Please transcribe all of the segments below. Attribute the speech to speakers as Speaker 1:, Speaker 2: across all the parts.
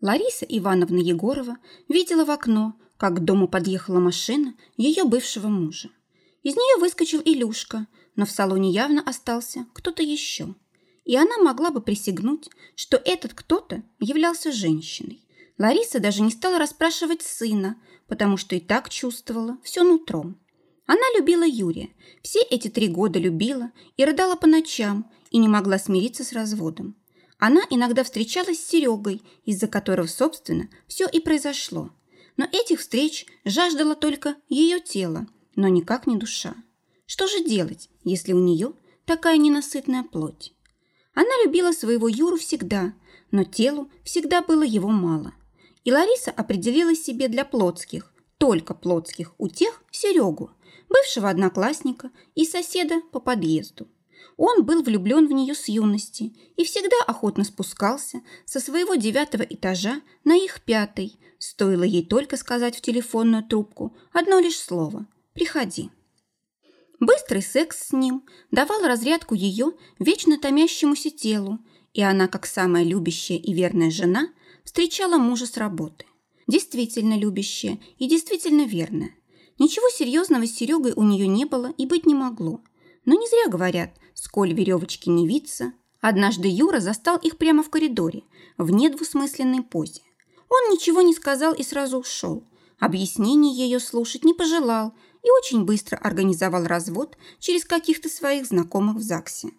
Speaker 1: Лариса Ивановна Егорова видела в окно, как к дому подъехала машина ее бывшего мужа. Из нее выскочил Илюшка, но в салоне явно остался кто-то еще. И она могла бы присягнуть, что этот кто-то являлся женщиной. Лариса даже не стала расспрашивать сына, потому что и так чувствовала все нутром. Она любила Юрия, все эти три года любила и рыдала по ночам, и не могла смириться с разводом. Она иногда встречалась с Серегой, из-за которого, собственно, все и произошло. Но этих встреч жаждало только ее тело, но никак не душа. Что же делать, если у нее такая ненасытная плоть? Она любила своего Юру всегда, но телу всегда было его мало. И Лариса определила себе для плотских, только плотских, у тех Серегу, бывшего одноклассника и соседа по подъезду. Он был влюблен в нее с юности и всегда охотно спускался со своего девятого этажа на их пятый. Стоило ей только сказать в телефонную трубку одно лишь слово «Приходи». Быстрый секс с ним давал разрядку ее вечно томящемуся телу, и она, как самая любящая и верная жена, встречала мужа с работы. Действительно любящая и действительно верная. Ничего серьезного с Серегой у нее не было и быть не могло. Но не зря говорят, сколь веревочки не виться. Однажды Юра застал их прямо в коридоре, в недвусмысленной позе. Он ничего не сказал и сразу ушел. Объяснений ее слушать не пожелал и очень быстро организовал развод через каких-то своих знакомых в ЗАГСе.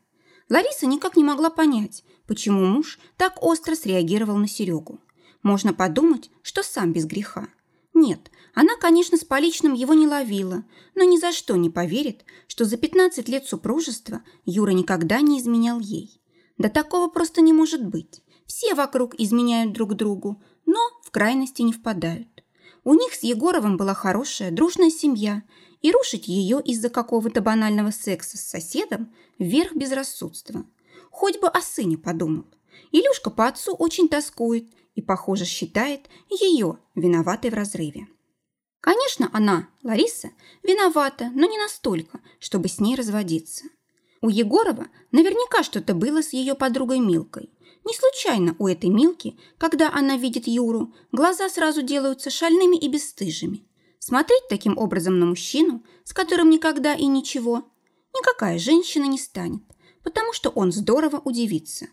Speaker 1: Лариса никак не могла понять, почему муж так остро среагировал на Серегу. Можно подумать, что сам без греха. Нет, она, конечно, с поличным его не ловила, но ни за что не поверит, что за 15 лет супружества Юра никогда не изменял ей. Да такого просто не может быть. Все вокруг изменяют друг другу, но в крайности не впадают. У них с Егоровым была хорошая, дружная семья, и рушить ее из-за какого-то банального секса с соседом – верх безрассудства. Хоть бы о сыне подумал. Илюшка по отцу очень тоскует и, похоже, считает ее виноватой в разрыве. Конечно, она, Лариса, виновата, но не настолько, чтобы с ней разводиться. У Егорова наверняка что-то было с ее подругой Милкой. Не случайно у этой Милки, когда она видит Юру, глаза сразу делаются шальными и бесстыжими. Смотреть таким образом на мужчину, с которым никогда и ничего, никакая женщина не станет, потому что он здорово удивится.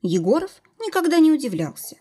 Speaker 1: Егоров никогда не удивлялся.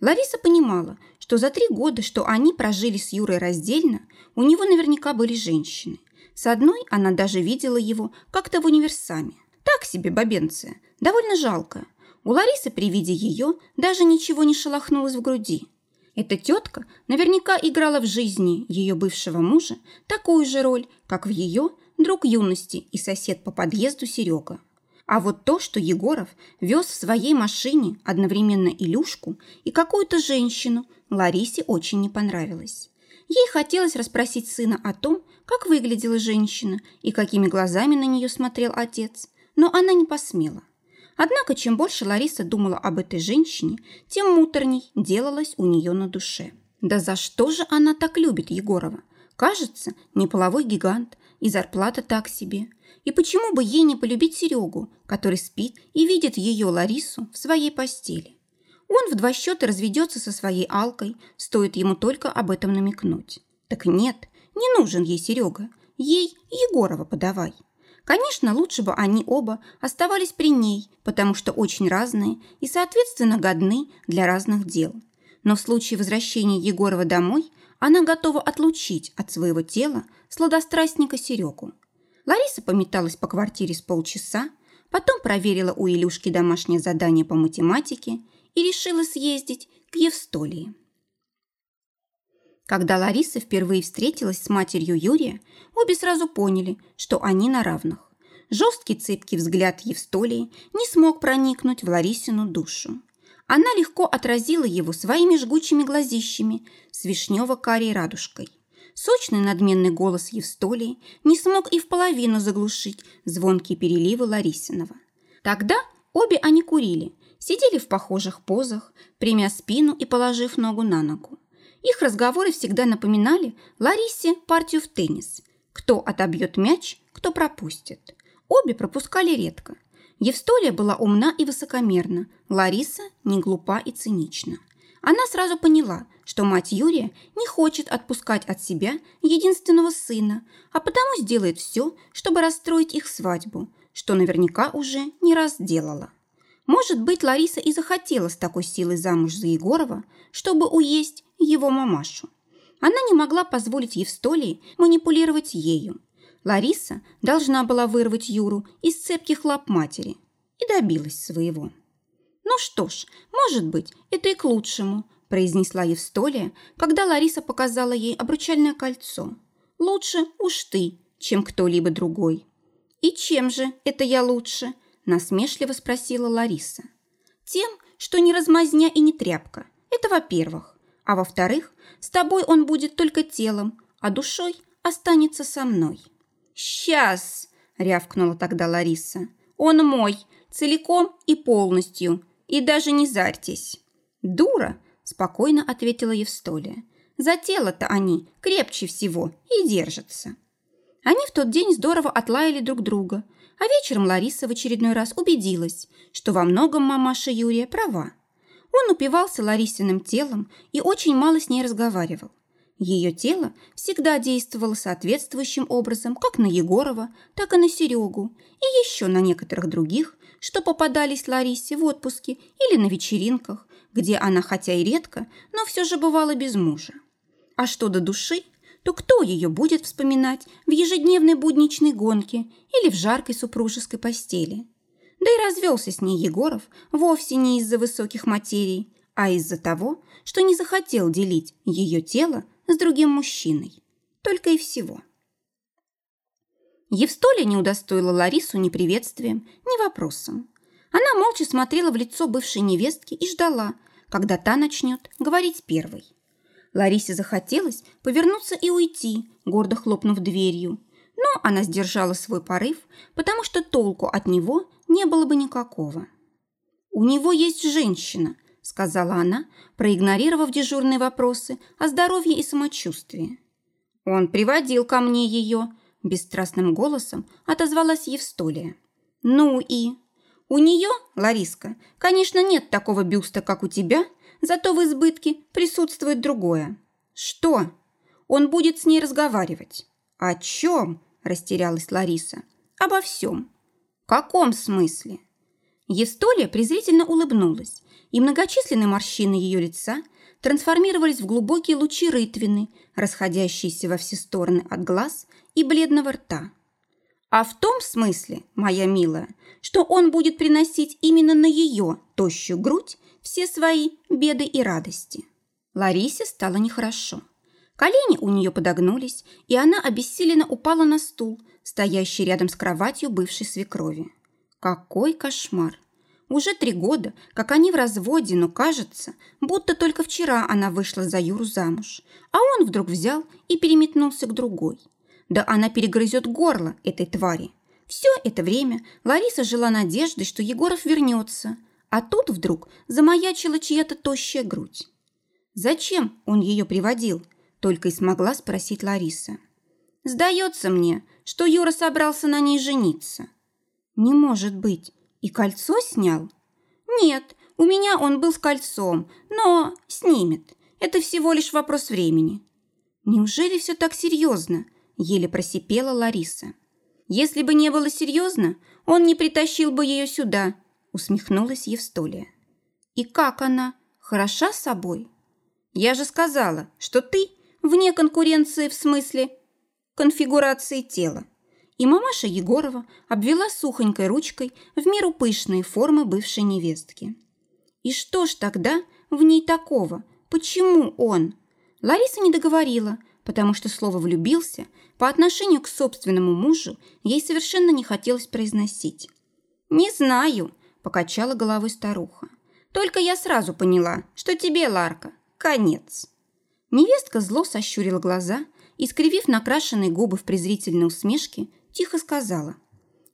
Speaker 1: Лариса понимала, что за три года, что они прожили с Юрой раздельно, у него наверняка были женщины. С одной она даже видела его как-то в универсаме. Так себе бабенция, довольно жалкая. У Ларисы при виде ее даже ничего не шелохнулось в груди. Эта тетка наверняка играла в жизни ее бывшего мужа такую же роль, как в ее друг юности и сосед по подъезду Серега. А вот то, что Егоров вез в своей машине одновременно Илюшку и какую-то женщину, Ларисе очень не понравилось. Ей хотелось расспросить сына о том, как выглядела женщина и какими глазами на нее смотрел отец, но она не посмела. Однако, чем больше Лариса думала об этой женщине, тем муторней делалась у нее на душе. Да за что же она так любит Егорова? Кажется, не половой гигант, и зарплата так себе – и почему бы ей не полюбить Серегу, который спит и видит ее, Ларису, в своей постели? Он в два счета разведется со своей Алкой, стоит ему только об этом намекнуть. Так нет, не нужен ей Серега, ей Егорова подавай. Конечно, лучше бы они оба оставались при ней, потому что очень разные и, соответственно, годны для разных дел. Но в случае возвращения Егорова домой она готова отлучить от своего тела сладострастника Серегу. Лариса пометалась по квартире с полчаса, потом проверила у Илюшки домашнее задание по математике и решила съездить к Евстолии. Когда Лариса впервые встретилась с матерью Юрия, обе сразу поняли, что они на равных. Жесткий цепкий взгляд Евстолии не смог проникнуть в Ларисину душу. Она легко отразила его своими жгучими глазищами с вишнево-карей радужкой. Сочный надменный голос Евстолии не смог и в половину заглушить звонкие переливы Ларисинова. Тогда обе они курили, сидели в похожих позах, примя спину и положив ногу на ногу. Их разговоры всегда напоминали Ларисе партию в теннис. Кто отобьет мяч, кто пропустит. Обе пропускали редко. Евстолия была умна и высокомерна, Лариса не глупа и цинична. Она сразу поняла, что мать Юрия не хочет отпускать от себя единственного сына, а потому сделает все, чтобы расстроить их свадьбу, что наверняка уже не раз делала. Может быть, Лариса и захотела с такой силой замуж за Егорова, чтобы уесть его мамашу. Она не могла позволить Евстолии манипулировать ею. Лариса должна была вырвать Юру из цепких лап матери и добилась своего. «Ну что ж, может быть, это и к лучшему», произнесла Евстолия, когда Лариса показала ей обручальное кольцо. «Лучше уж ты, чем кто-либо другой». «И чем же это я лучше?» Насмешливо спросила Лариса. «Тем, что не размазня и не тряпка. Это во-первых. А во-вторых, с тобой он будет только телом, а душой останется со мной». «Сейчас!» – рявкнула тогда Лариса. «Он мой, целиком и полностью, и даже не зарьтесь». «Дура!» – спокойно ответила Евстолия. «За тело-то они крепче всего и держатся». Они в тот день здорово отлаяли друг друга, а вечером Лариса в очередной раз убедилась, что во многом мамаша Юрия права. Он упивался Ларисиным телом и очень мало с ней разговаривал. Ее тело всегда действовало соответствующим образом как на Егорова, так и на Серегу, и еще на некоторых других, что попадались Ларисе в отпуске или на вечеринках, где она хотя и редко, но все же бывала без мужа. А что до души, то кто ее будет вспоминать в ежедневной будничной гонке или в жаркой супружеской постели? Да и развелся с ней Егоров вовсе не из-за высоких материй, а из-за того, что не захотел делить ее тело с другим мужчиной. Только и всего. Евстолия не удостоила Ларису ни приветствием, ни вопросом. Она молча смотрела в лицо бывшей невестки и ждала, когда та начнет говорить первой. Ларисе захотелось повернуться и уйти, гордо хлопнув дверью. Но она сдержала свой порыв, потому что толку от него не было бы никакого. «У него есть женщина», – сказала она, проигнорировав дежурные вопросы о здоровье и самочувствии. «Он приводил ко мне ее», – бесстрастным голосом отозвалась Евстолия. «Ну и...» «У нее, Лариска, конечно, нет такого бюста, как у тебя, Зато в избытке присутствует другое. Что? Он будет с ней разговаривать. О чем? Растерялась Лариса. Обо всем. В каком смысле? Евстолия презрительно улыбнулась, и многочисленные морщины ее лица трансформировались в глубокие лучи рытвины, расходящиеся во все стороны от глаз и бледного рта. А в том смысле, моя милая, что он будет приносить именно на ее тощую грудь все свои беды и радости. Ларисе стало нехорошо. Колени у нее подогнулись, и она обессиленно упала на стул, стоящий рядом с кроватью бывшей свекрови. Какой кошмар! Уже три года, как они в разводе, но кажется, будто только вчера она вышла за Юру замуж, а он вдруг взял и переметнулся к другой. Да она перегрызет горло этой твари. Все это время Лариса жила надеждой, что Егоров вернется – а тут вдруг замаячила чья-то тощая грудь. Зачем он ее приводил? Только и смогла спросить Лариса. Сдается мне, что Юра собрался на ней жениться. Не может быть. И кольцо снял? Нет, у меня он был с кольцом, но снимет. Это всего лишь вопрос времени. Неужели все так серьезно? Еле просипела Лариса. Если бы не было серьезно, он не притащил бы ее сюда усмехнулась Евстолия. «И как она? Хороша собой?» «Я же сказала, что ты вне конкуренции в смысле конфигурации тела». И мамаша Егорова обвела сухонькой ручкой в меру пышные формы бывшей невестки. «И что ж тогда в ней такого? Почему он?» Лариса не договорила, потому что слово «влюбился» по отношению к собственному мужу ей совершенно не хотелось произносить. «Не знаю», покачала головой старуха. Только я сразу поняла, что тебе, Ларка, конец. Невестка зло сощурила глаза и, скривив накрашенные губы в презрительной усмешке, тихо сказала.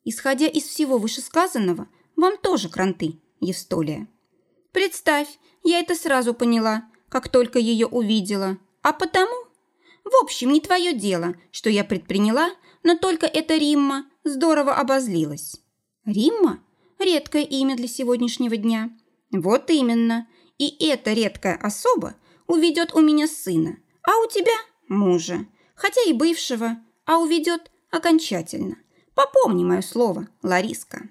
Speaker 1: «Исходя из всего вышесказанного, вам тоже кранты, Евстолия». «Представь, я это сразу поняла, как только ее увидела. А потому...» «В общем, не твое дело, что я предприняла, но только эта Римма здорово обозлилась». «Римма?» Редкое имя для сегодняшнего дня. Вот именно. и эта редкая особа уведет у меня сына, а у тебя – мужа, хотя и бывшего, а уведет окончательно. Попомни мое слово, Лариска».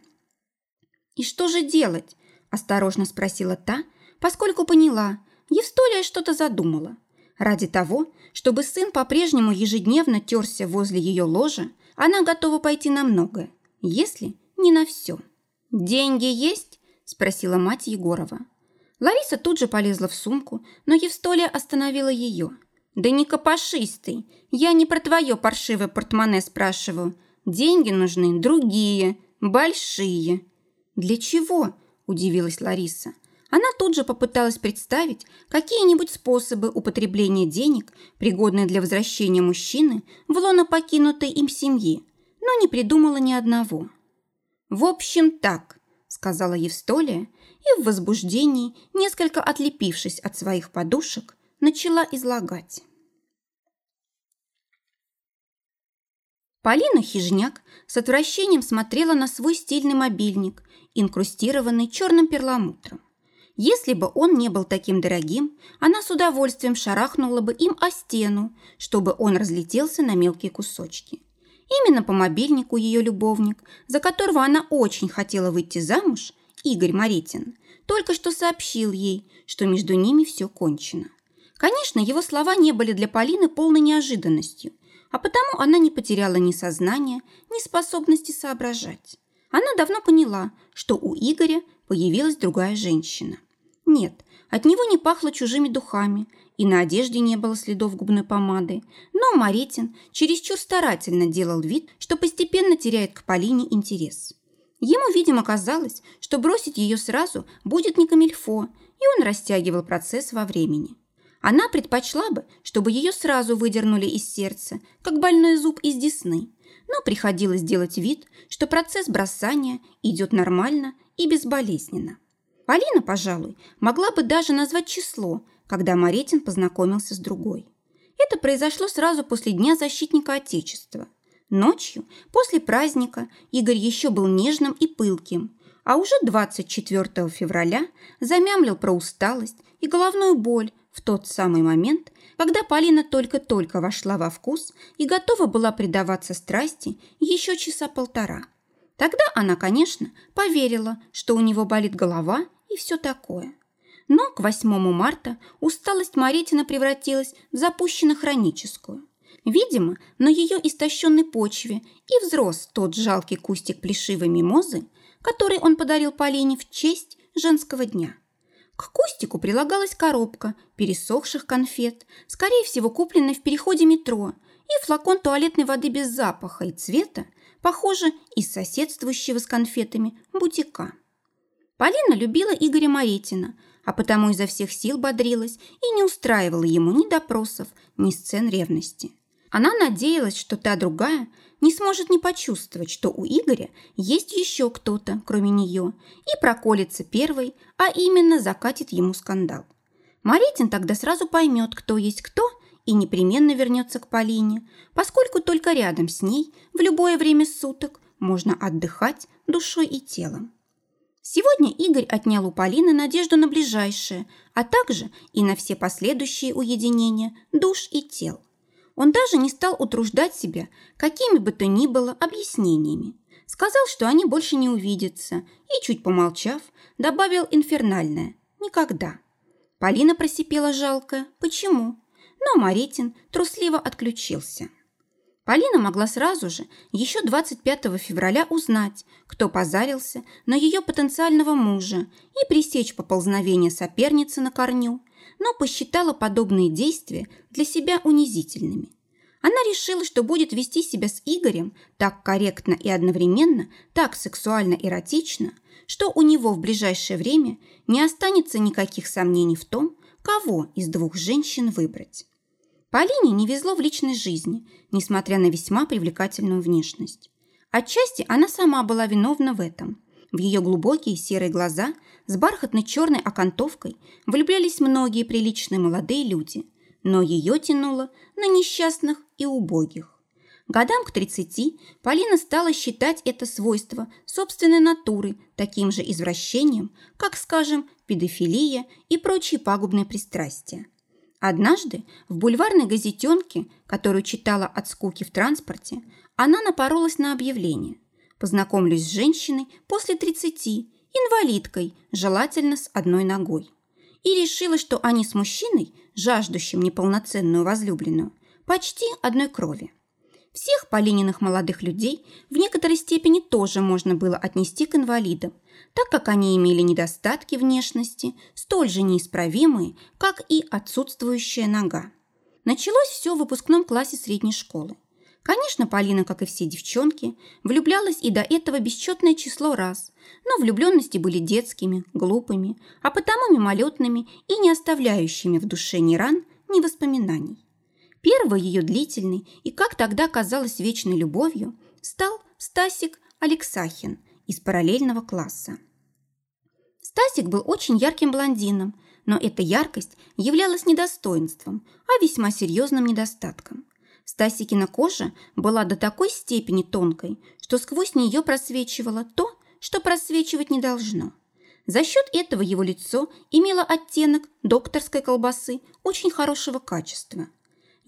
Speaker 1: «И что же делать?» – осторожно спросила та, поскольку поняла, Евстолия что-то задумала. Ради того, чтобы сын по-прежнему ежедневно терся возле ее ложа, она готова пойти на многое, если не на все. «Деньги есть?» – спросила мать Егорова. Лариса тут же полезла в сумку, но Евстолия остановила ее. «Да не копошись ты! Я не про твое паршивое портмоне спрашиваю. Деньги нужны другие, большие». «Для чего?» – удивилась Лариса. Она тут же попыталась представить какие-нибудь способы употребления денег, пригодные для возвращения мужчины в лоно покинутой им семьи, но не придумала ни одного. «В общем, так», – сказала Евстолия, и в возбуждении, несколько отлепившись от своих подушек, начала излагать. Полина Хижняк с отвращением смотрела на свой стильный мобильник, инкрустированный черным перламутром. Если бы он не был таким дорогим, она с удовольствием шарахнула бы им о стену, чтобы он разлетелся на мелкие кусочки. Именно по мобильнику ее любовник, за которого она очень хотела выйти замуж, Игорь Маритин, только что сообщил ей, что между ними все кончено. Конечно, его слова не были для Полины полной неожиданностью, а потому она не потеряла ни сознания, ни способности соображать. Она давно поняла, что у Игоря появилась другая женщина. Нет, от него не пахло чужими духами, и на одежде не было следов губной помады, но Маритин чересчур старательно делал вид, что постепенно теряет к Полине интерес. Ему, видимо, казалось, что бросить ее сразу будет не камильфо, и он растягивал процесс во времени. Она предпочла бы, чтобы ее сразу выдернули из сердца, как больной зуб из десны, но приходилось делать вид, что процесс бросания идет нормально и безболезненно. Полина, пожалуй, могла бы даже назвать число, когда Моретин познакомился с другой. Это произошло сразу после Дня защитника Отечества. Ночью, после праздника, Игорь еще был нежным и пылким, а уже 24 февраля замямлил про усталость и головную боль в тот самый момент, когда Полина только-только вошла во вкус и готова была предаваться страсти еще часа полтора. Тогда она, конечно, поверила, что у него болит голова и все такое. Но к 8 марта усталость Маритина превратилась в запущенно-хроническую. Видимо, на ее истощенной почве и взрос тот жалкий кустик плешивой мимозы, который он подарил Полине в честь женского дня. К кустику прилагалась коробка пересохших конфет, скорее всего, купленная в переходе метро, и флакон туалетной воды без запаха и цвета, похоже, из соседствующего с конфетами бутика. Полина любила Игоря Моретина, а потому изо всех сил бодрилась и не устраивала ему ни допросов, ни сцен ревности. Она надеялась, что та другая не сможет не почувствовать, что у Игоря есть еще кто-то, кроме нее, и проколется первой, а именно закатит ему скандал. Моретин тогда сразу поймет, кто есть кто, и непременно вернется к Полине, поскольку только рядом с ней в любое время суток можно отдыхать душой и телом. Сегодня Игорь отнял у Полины надежду на ближайшее, а также и на все последующие уединения душ и тел. Он даже не стал утруждать себя какими бы то ни было объяснениями. Сказал, что они больше не увидятся, и, чуть помолчав, добавил инфернальное «никогда». Полина просипела жалко «почему?», но Маритин трусливо отключился. Полина могла сразу же, еще 25 февраля, узнать, кто позарился на ее потенциального мужа и пресечь поползновение соперницы на корню, но посчитала подобные действия для себя унизительными. Она решила, что будет вести себя с Игорем так корректно и одновременно, так сексуально-эротично, что у него в ближайшее время не останется никаких сомнений в том, кого из двух женщин выбрать. Полине не везло в личной жизни, несмотря на весьма привлекательную внешность. Отчасти она сама была виновна в этом. В ее глубокие серые глаза с бархатной черной окантовкой влюблялись многие приличные молодые люди, но ее тянуло на несчастных и убогих. Годам к 30 Полина стала считать это свойство собственной натуры таким же извращением, как, скажем, педофилия и прочие пагубные пристрастия. Однажды в бульварной газетенке, которую читала от скуки в транспорте, она напоролась на объявление. Познакомлюсь с женщиной после 30, инвалидкой, желательно с одной ногой. И решила, что они с мужчиной, жаждущим неполноценную возлюбленную, почти одной крови. Всех Полининых молодых людей в некоторой степени тоже можно было отнести к инвалидам, так как они имели недостатки внешности, столь же неисправимые, как и отсутствующая нога. Началось все в выпускном классе средней школы. Конечно, Полина, как и все девчонки, влюблялась и до этого бесчетное число раз, но влюбленности были детскими, глупыми, а потому мимолетными и не оставляющими в душе ни ран, ни воспоминаний. Первой ее длительной и, как тогда казалось, вечной любовью стал Стасик Алексахин из параллельного класса. Стасик был очень ярким блондином, но эта яркость являлась не достоинством, а весьма серьезным недостатком. Стасикина кожа была до такой степени тонкой, что сквозь нее просвечивало то, что просвечивать не должно. За счет этого его лицо имело оттенок докторской колбасы очень хорошего качества –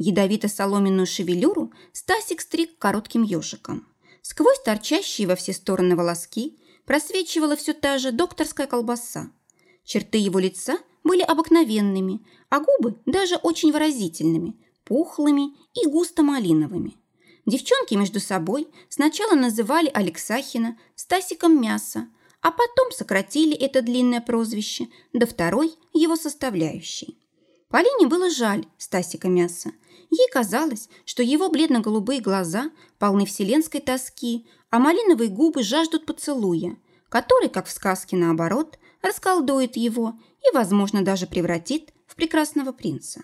Speaker 1: Ядовито-соломенную шевелюру Стасик стриг коротким ежиком. Сквозь торчащие во все стороны волоски просвечивала все та же докторская колбаса. Черты его лица были обыкновенными, а губы даже очень выразительными, пухлыми и густо-малиновыми. Девчонки между собой сначала называли Алексахина Стасиком Мясо, а потом сократили это длинное прозвище до второй его составляющей. Полине было жаль Стасика Мяса, Ей казалось, что его бледно-голубые глаза полны вселенской тоски, а малиновые губы жаждут поцелуя, который, как в сказке наоборот, расколдует его и, возможно, даже превратит в прекрасного принца.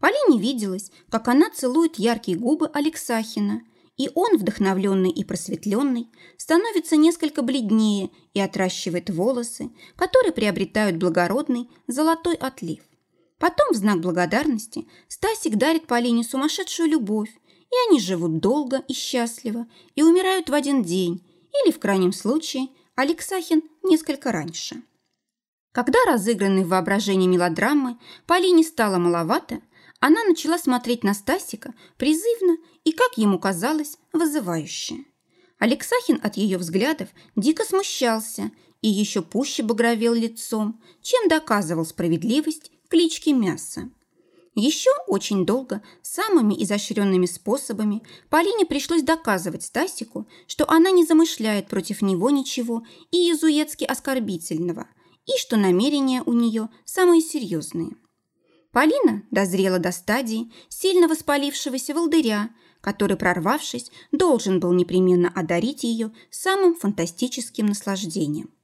Speaker 1: Полине виделось, как она целует яркие губы Алексахина, и он, вдохновленный и просветленный, становится несколько бледнее и отращивает волосы, которые приобретают благородный золотой отлив. Потом, в знак благодарности, Стасик дарит Полине сумасшедшую любовь, и они живут долго и счастливо, и умирают в один день, или, в крайнем случае, Алексахин несколько раньше. Когда разыгранной в воображении мелодрамы Полине стало маловато, она начала смотреть на Стасика призывно и, как ему казалось, вызывающе. Алексахин от ее взглядов дико смущался и еще пуще багровел лицом, чем доказывал справедливость клички Мясо. Еще очень долго самыми изощренными способами Полине пришлось доказывать Стасику, что она не замышляет против него ничего и изуетски оскорбительного, и что намерения у нее самые серьезные. Полина дозрела до стадии сильно воспалившегося волдыря, который, прорвавшись, должен был непременно одарить ее самым фантастическим наслаждением.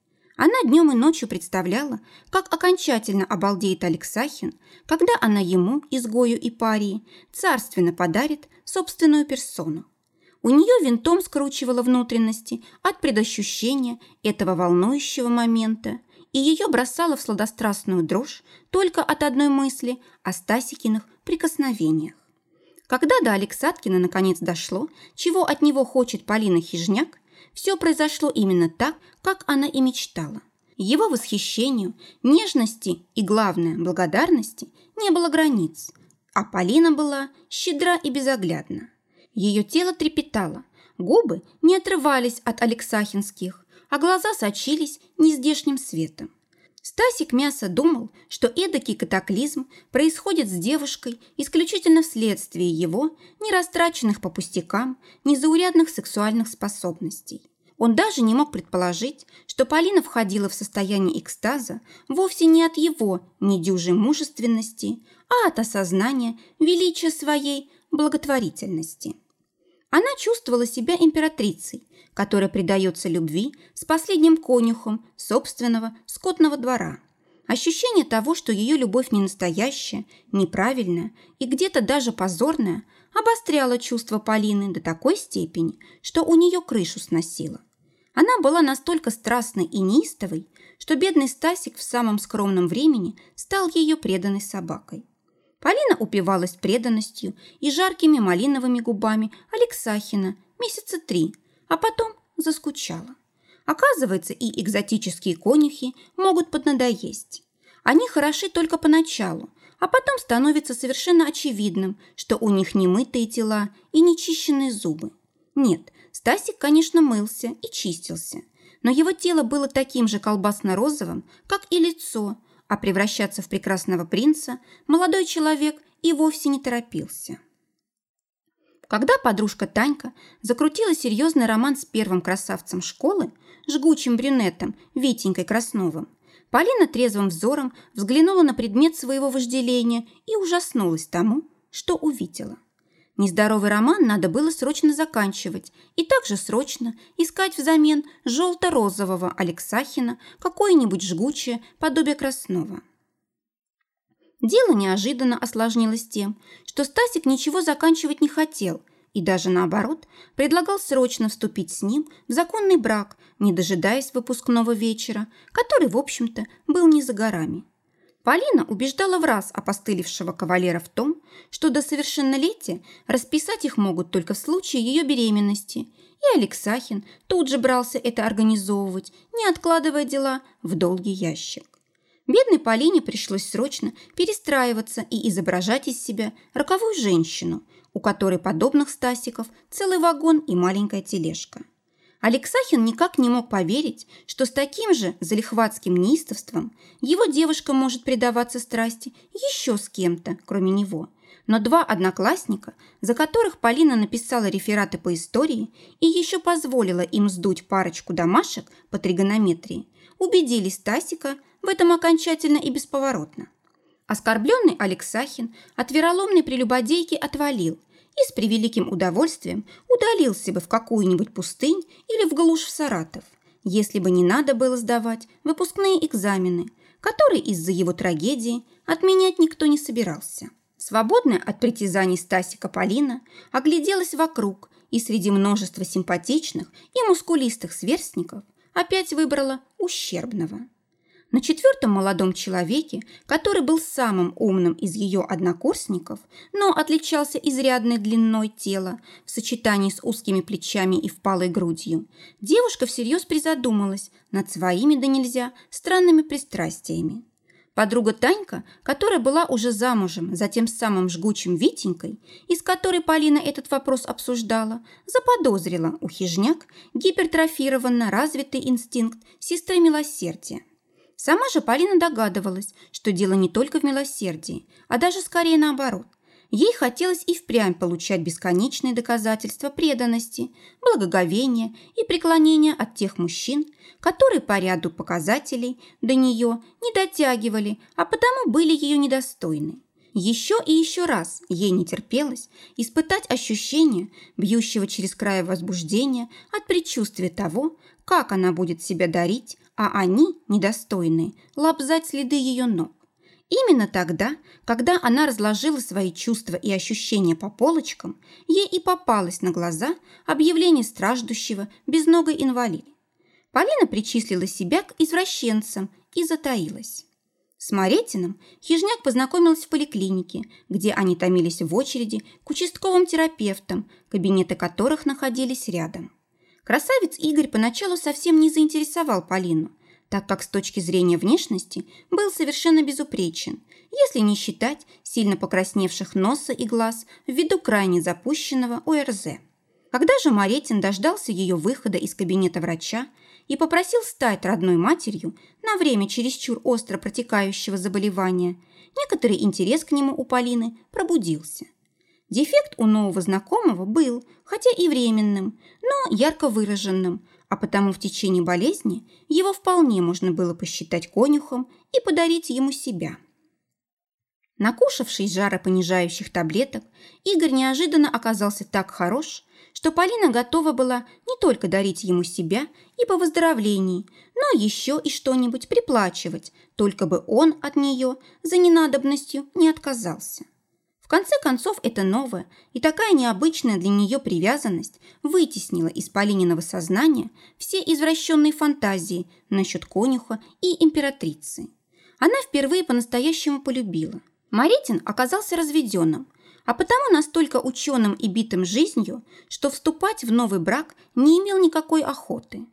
Speaker 1: Она днем и ночью представляла, как окончательно обалдеет Алексахин, когда она ему, изгою и парии, царственно подарит собственную персону. У нее винтом скручивало внутренности от предощущения этого волнующего момента, и ее бросало в сладострастную дрожь только от одной мысли о Стасикиных прикосновениях. Когда до Алексаткина наконец дошло, чего от него хочет Полина Хижняк, все произошло именно так, как она и мечтала. Его восхищению, нежности и, главное, благодарности не было границ, а Полина была щедра и безоглядна. Ее тело трепетало, губы не отрывались от алексахинских, а глаза сочились нездешним светом. Стасик Мясо думал, что эдакий катаклизм происходит с девушкой исключительно вследствие его нерастраченных по пустякам незаурядных сексуальных способностей. Он даже не мог предположить, что Полина входила в состояние экстаза вовсе не от его недюжей мужественности, а от осознания величия своей благотворительности. Она чувствовала себя императрицей, которая предается любви с последним конюхом собственного скотного двора. Ощущение того, что ее любовь не настоящая, неправильная и где-то даже позорная, обостряло чувство Полины до такой степени, что у нее крышу сносило. Она была настолько страстной и неистовой, что бедный Стасик в самом скромном времени стал ее преданной собакой. Полина упивалась преданностью и жаркими малиновыми губами Алексахина месяца три, а потом заскучала. Оказывается, и экзотические конюхи могут поднадоесть. Они хороши только поначалу, а потом становится совершенно очевидным, что у них немытые тела и нечищенные зубы. Нет, Стасик, конечно, мылся и чистился, но его тело было таким же колбасно-розовым, как и лицо, а превращаться в прекрасного принца молодой человек и вовсе не торопился. Когда подружка Танька закрутила серьезный роман с первым красавцем школы, жгучим брюнетом Витенькой Красновым, Полина трезвым взором взглянула на предмет своего вожделения и ужаснулась тому, что увидела. Нездоровый роман надо было срочно заканчивать и также срочно искать взамен желто-розового Алексахина какое-нибудь жгучее подобие Краснова. Дело неожиданно осложнилось тем, что Стасик ничего заканчивать не хотел и даже наоборот предлагал срочно вступить с ним в законный брак, не дожидаясь выпускного вечера, который, в общем-то, был не за горами. Полина убеждала в раз опостылевшего кавалера в том, что до совершеннолетия расписать их могут только в случае ее беременности, и Алексахин тут же брался это организовывать, не откладывая дела в долгий ящик. Бедной Полине пришлось срочно перестраиваться и изображать из себя роковую женщину, у которой подобных Стасиков целый вагон и маленькая тележка. Алексахин никак не мог поверить, что с таким же залихватским неистовством его девушка может предаваться страсти еще с кем-то, кроме него. Но два одноклассника, за которых Полина написала рефераты по истории и еще позволила им сдуть парочку домашек по тригонометрии, убедили Стасика в этом окончательно и бесповоротно. Оскорбленный Алексахин от вероломной прелюбодейки отвалил и с превеликим удовольствием удалился бы в какую-нибудь пустынь или в глушь в Саратов, если бы не надо было сдавать выпускные экзамены, которые из-за его трагедии отменять никто не собирался. Свободная от притязаний Стасика Полина огляделась вокруг и среди множества симпатичных и мускулистых сверстников опять выбрала ущербного. На четвертом молодом человеке, который был самым умным из ее однокурсников, но отличался изрядной длиной тела в сочетании с узкими плечами и впалой грудью, девушка всерьез призадумалась над своими да нельзя странными пристрастиями. Подруга Танька, которая была уже замужем за тем самым жгучим Витенькой, из которой Полина этот вопрос обсуждала, заподозрила у хижняк гипертрофированно развитый инстинкт сестры милосердия. Сама же Полина догадывалась, что дело не только в милосердии, а даже скорее наоборот. Ей хотелось и впрямь получать бесконечные доказательства преданности, благоговения и преклонения от тех мужчин, которые по ряду показателей до нее не дотягивали, а потому были ее недостойны. Еще и еще раз ей не терпелось испытать ощущение, бьющего через край возбуждения от предчувствия того, как она будет себя дарить, а они, недостойные, лобзать следы ее ног. Именно тогда, когда она разложила свои чувства и ощущения по полочкам, ей и попалось на глаза объявление страждущего безногой инвалида. Полина причислила себя к извращенцам и затаилась. С Маретином хижняк познакомилась в поликлинике, где они томились в очереди к участковым терапевтам, кабинеты которых находились рядом. Красавец Игорь поначалу совсем не заинтересовал Полину, так как с точки зрения внешности был совершенно безупречен, если не считать сильно покрасневших носа и глаз ввиду крайне запущенного ОРЗ. Когда же Маретин дождался ее выхода из кабинета врача и попросил стать родной матерью на время чересчур остро протекающего заболевания, некоторый интерес к нему у Полины пробудился – Дефект у нового знакомого был, хотя и временным, но ярко выраженным, а потому в течение болезни его вполне можно было посчитать конюхом и подарить ему себя. Накушавшись жаропонижающих таблеток, Игорь неожиданно оказался так хорош, что Полина готова была не только дарить ему себя и по выздоровлении, но еще и что-нибудь приплачивать, только бы он от нее за ненадобностью не отказался конце концов, это новая и такая необычная для нее привязанность вытеснила из Полининого сознания все извращенные фантазии насчет конюха и императрицы. Она впервые по-настоящему полюбила. Маритин оказался разведенным, а потому настолько ученым и битым жизнью, что вступать в новый брак не имел никакой охоты.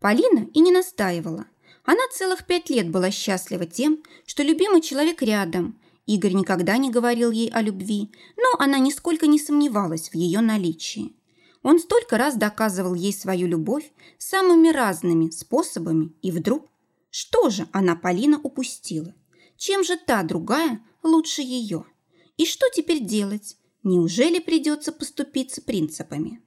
Speaker 1: Полина и не настаивала. Она целых пять лет была счастлива тем, что любимый человек рядом. Игорь никогда не говорил ей о любви, но она нисколько не сомневалась в ее наличии. Он столько раз доказывал ей свою любовь самыми разными способами, и вдруг... Что же она, Полина, упустила? Чем же та другая лучше ее? И что теперь делать? Неужели придется поступиться принципами?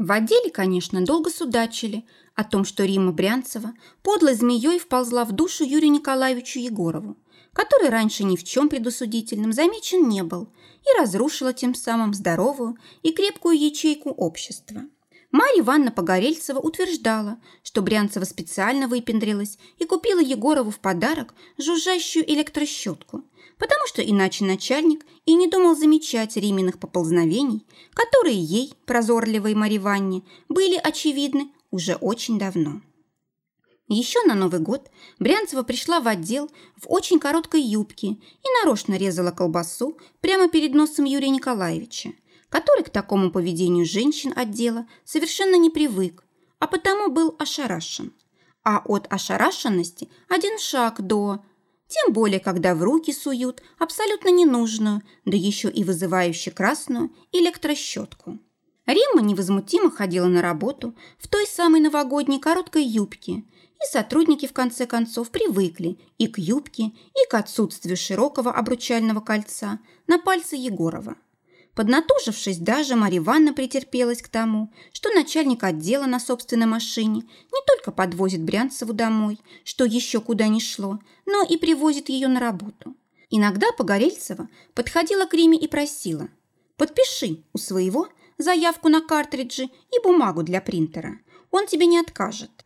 Speaker 1: В отделе, конечно, долго судачили о том, что Рима Брянцева подлой змеей вползла в душу Юрию Николаевичу Егорову, который раньше ни в чем предусудительном замечен не был и разрушила тем самым здоровую и крепкую ячейку общества. Марья Ивановна Погорельцева утверждала, что Брянцева специально выпендрилась и купила Егорову в подарок жужжащую электрощетку, потому что иначе начальник и не думал замечать Риминых поползновений, которые ей, прозорливой Марье Ивановне, были очевидны уже очень давно. Еще на Новый год Брянцева пришла в отдел в очень короткой юбке и нарочно резала колбасу прямо перед носом Юрия Николаевича, который к такому поведению женщин отдела совершенно не привык, а потому был ошарашен. А от ошарашенности один шаг до... Тем более, когда в руки суют абсолютно ненужную, да еще и вызывающую красную электрощетку. Римма невозмутимо ходила на работу в той самой новогодней короткой юбке, и сотрудники в конце концов привыкли и к юбке, и к отсутствию широкого обручального кольца на пальце Егорова. Поднатужившись, даже Марья Ивановна претерпелась к тому, что начальник отдела на собственной машине не только подвозит Брянцеву домой, что еще куда ни шло, но и привозит ее на работу. Иногда Погорельцева подходила к Риме и просила «Подпиши у своего заявку на картриджи и бумагу для принтера. Он тебе не откажет».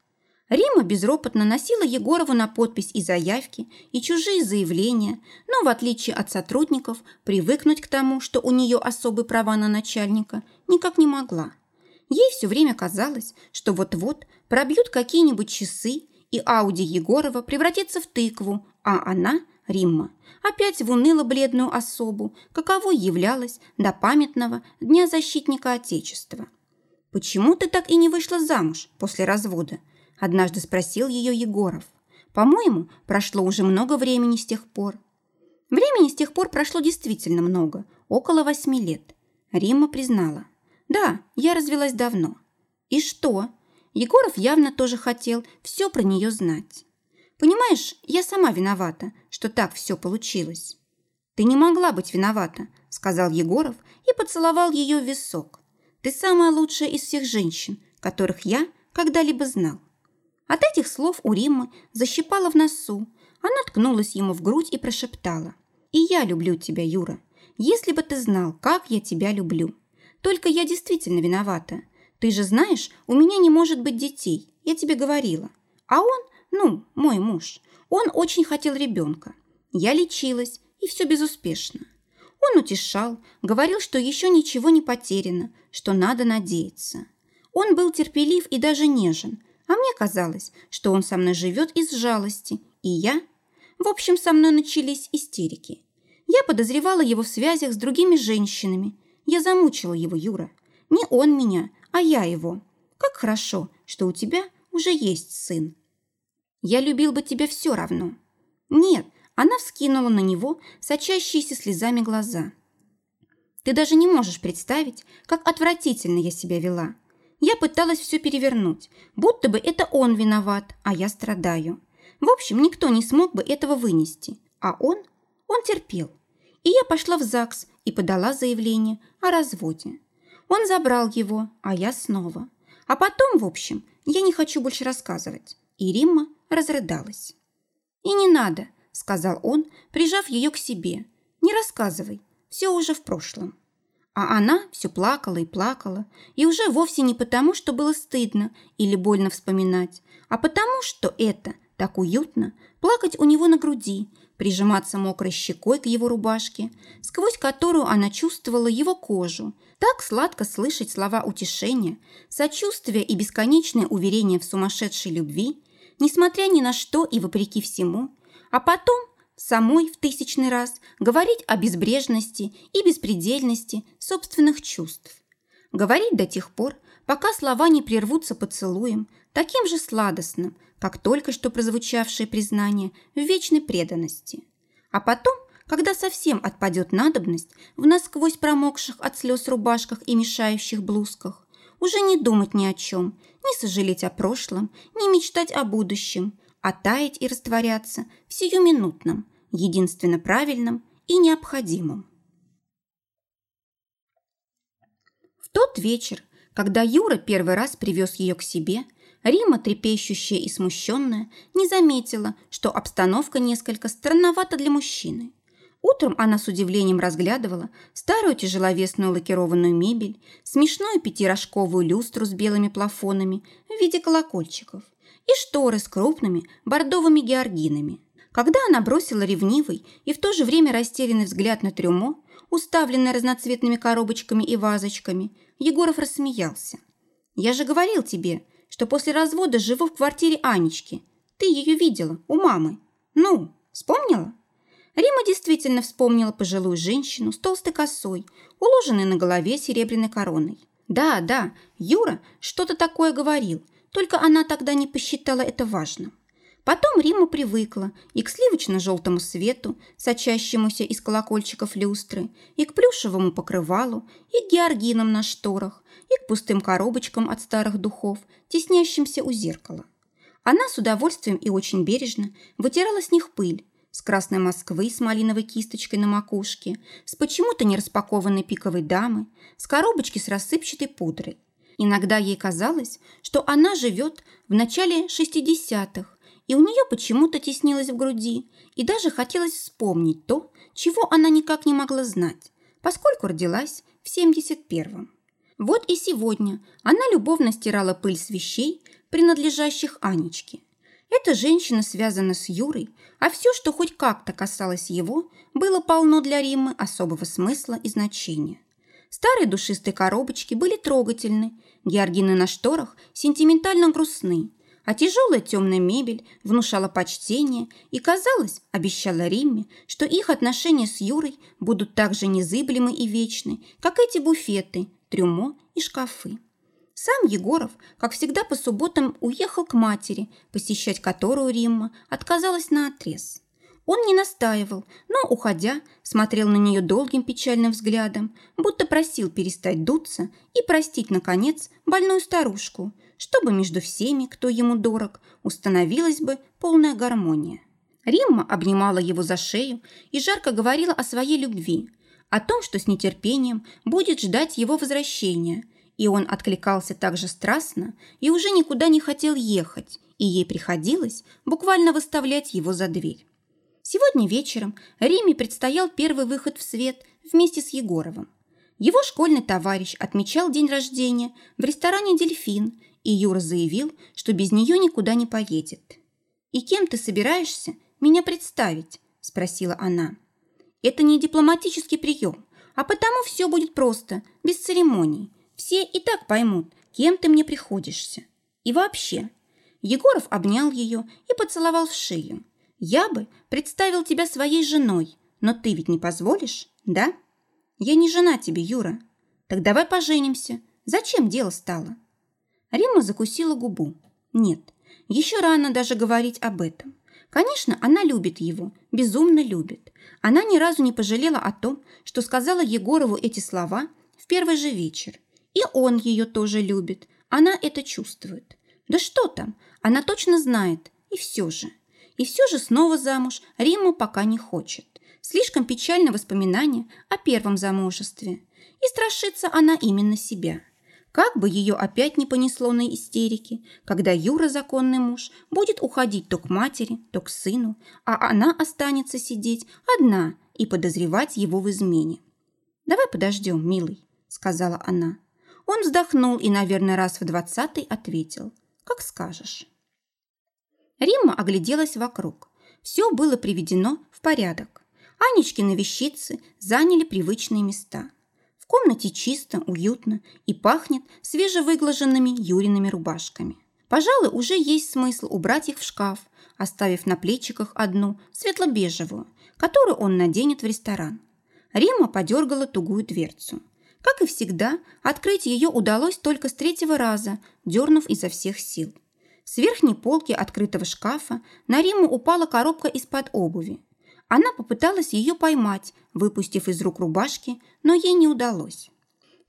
Speaker 1: Рима безропотно носила Егорову на подпись и заявки, и чужие заявления, но, в отличие от сотрудников, привыкнуть к тому, что у нее особые права на начальника, никак не могла. Ей все время казалось, что вот-вот пробьют какие-нибудь часы, и Ауди Егорова превратится в тыкву, а она, Римма, опять в уныло-бледную особу, каковой являлась до памятного Дня защитника Отечества. «Почему ты так и не вышла замуж после развода?» Однажды спросил ее Егоров. По-моему, прошло уже много времени с тех пор. Времени с тех пор прошло действительно много, около восьми лет. Римма признала. Да, я развелась давно. И что? Егоров явно тоже хотел все про нее знать. Понимаешь, я сама виновата, что так все получилось. Ты не могла быть виновата, сказал Егоров и поцеловал ее в висок. Ты самая лучшая из всех женщин, которых я когда-либо знал. От этих слов у Риммы защипала в носу. Она ткнулась ему в грудь и прошептала. «И я люблю тебя, Юра. Если бы ты знал, как я тебя люблю. Только я действительно виновата. Ты же знаешь, у меня не может быть детей. Я тебе говорила. А он, ну, мой муж, он очень хотел ребенка. Я лечилась, и все безуспешно. Он утешал, говорил, что еще ничего не потеряно, что надо надеяться. Он был терпелив и даже нежен, а мне казалось, что он со мной живет из жалости, и я... В общем, со мной начались истерики. Я подозревала его в связях с другими женщинами. Я замучила его, Юра. Не он меня, а я его. Как хорошо, что у тебя уже есть сын. Я любил бы тебя все равно. Нет, она вскинула на него сочащиеся слезами глаза. Ты даже не можешь представить, как отвратительно я себя вела. Я пыталась все перевернуть, будто бы это он виноват, а я страдаю. В общем, никто не смог бы этого вынести. А он? Он терпел. И я пошла в ЗАГС и подала заявление о разводе. Он забрал его, а я снова. А потом, в общем, я не хочу больше рассказывать. И Римма разрыдалась. «И не надо», — сказал он, прижав ее к себе. «Не рассказывай, все уже в прошлом». А она все плакала и плакала, и уже вовсе не потому, что было стыдно или больно вспоминать, а потому, что это так уютно плакать у него на груди, прижиматься мокрой щекой к его рубашке, сквозь которую она чувствовала его кожу, так сладко слышать слова утешения, сочувствия и бесконечное уверение в сумасшедшей любви, несмотря ни на что и вопреки всему, А потом самой в тысячный раз говорить о безбрежности и беспредельности собственных чувств. Говорить до тех пор, пока слова не прервутся поцелуем, таким же сладостным, как только что прозвучавшее признание в вечной преданности. А потом, когда совсем отпадет надобность в насквозь промокших от слез рубашках и мешающих блузках, уже не думать ни о чем, не сожалеть о прошлом, не мечтать о будущем, а таять и растворяться в сиюминутном, единственно правильном и необходимом. В тот вечер, когда Юра первый раз привез ее к себе, Рима, трепещущая и смущенная, не заметила, что обстановка несколько странновата для мужчины. Утром она с удивлением разглядывала старую тяжеловесную лакированную мебель, смешную пятирожковую люстру с белыми плафонами в виде колокольчиков и шторы с крупными бордовыми георгинами. Когда она бросила ревнивый и в то же время растерянный взгляд на трюмо, уставленное разноцветными коробочками и вазочками, Егоров рассмеялся. «Я же говорил тебе, что после развода живу в квартире Анечки. Ты ее видела, у мамы. Ну, вспомнила?» Рима действительно вспомнила пожилую женщину с толстой косой, уложенной на голове серебряной короной. Да, да, Юра что-то такое говорил, только она тогда не посчитала это важным. Потом Рима привыкла и к сливочно-желтому свету, сочащемуся из колокольчиков люстры, и к плюшевому покрывалу, и к георгинам на шторах, и к пустым коробочкам от старых духов, теснящимся у зеркала. Она с удовольствием и очень бережно вытирала с них пыль, с красной Москвы с малиновой кисточкой на макушке, с почему-то не распакованной пиковой дамы, с коробочки с рассыпчатой пудрой. Иногда ей казалось, что она живет в начале 60-х, и у нее почему-то теснилось в груди, и даже хотелось вспомнить то, чего она никак не могла знать, поскольку родилась в 71-м. Вот и сегодня она любовно стирала пыль с вещей, принадлежащих Анечке. Эта женщина связана с Юрой, а все, что хоть как-то касалось его, было полно для Риммы особого смысла и значения. Старые душистые коробочки были трогательны, георгины на шторах сентиментально грустны, а тяжелая темная мебель внушала почтение и, казалось, обещала Римме, что их отношения с Юрой будут так же незыблемы и вечны, как эти буфеты, трюмо и шкафы. Сам Егоров, как всегда по субботам, уехал к матери, посещать которую Римма отказалась на отрез. Он не настаивал, но, уходя, смотрел на нее долгим печальным взглядом, будто просил перестать дуться и простить, наконец, больную старушку, чтобы между всеми, кто ему дорог, установилась бы полная гармония. Римма обнимала его за шею и жарко говорила о своей любви, о том, что с нетерпением будет ждать его возвращения, и он откликался так же страстно и уже никуда не хотел ехать, и ей приходилось буквально выставлять его за дверь. Сегодня вечером Риме предстоял первый выход в свет вместе с Егоровым. Его школьный товарищ отмечал день рождения в ресторане «Дельфин», и Юра заявил, что без нее никуда не поедет. «И кем ты собираешься меня представить?» – спросила она. «Это не дипломатический прием, а потому все будет просто, без церемоний. Все и так поймут, кем ты мне приходишься. И вообще...» Егоров обнял ее и поцеловал в шею. «Я бы представил тебя своей женой, но ты ведь не позволишь, да?» «Я не жена тебе, Юра. Так давай поженимся. Зачем дело стало?» Римма закусила губу. Нет, еще рано даже говорить об этом. Конечно, она любит его, безумно любит. Она ни разу не пожалела о том, что сказала Егорову эти слова в первый же вечер. И он ее тоже любит. Она это чувствует. Да что там, она точно знает. И все же. И все же снова замуж Римма пока не хочет. Слишком печально воспоминание о первом замужестве. И страшится она именно себя. Как бы ее опять не понесло на истерики, когда Юра, законный муж, будет уходить то к матери, то к сыну, а она останется сидеть одна и подозревать его в измене. «Давай подождем, милый», — сказала она. Он вздохнул и, наверное, раз в двадцатый ответил. «Как скажешь». Римма огляделась вокруг. Все было приведено в порядок. Анечкины вещицы заняли привычные места. В комнате чисто, уютно и пахнет свежевыглаженными Юриными рубашками. Пожалуй, уже есть смысл убрать их в шкаф, оставив на плечиках одну, светло-бежевую, которую он наденет в ресторан. Рима подергала тугую дверцу. Как и всегда, открыть ее удалось только с третьего раза, дернув изо всех сил. С верхней полки открытого шкафа на Риму упала коробка из-под обуви. Она попыталась ее поймать, выпустив из рук рубашки, но ей не удалось.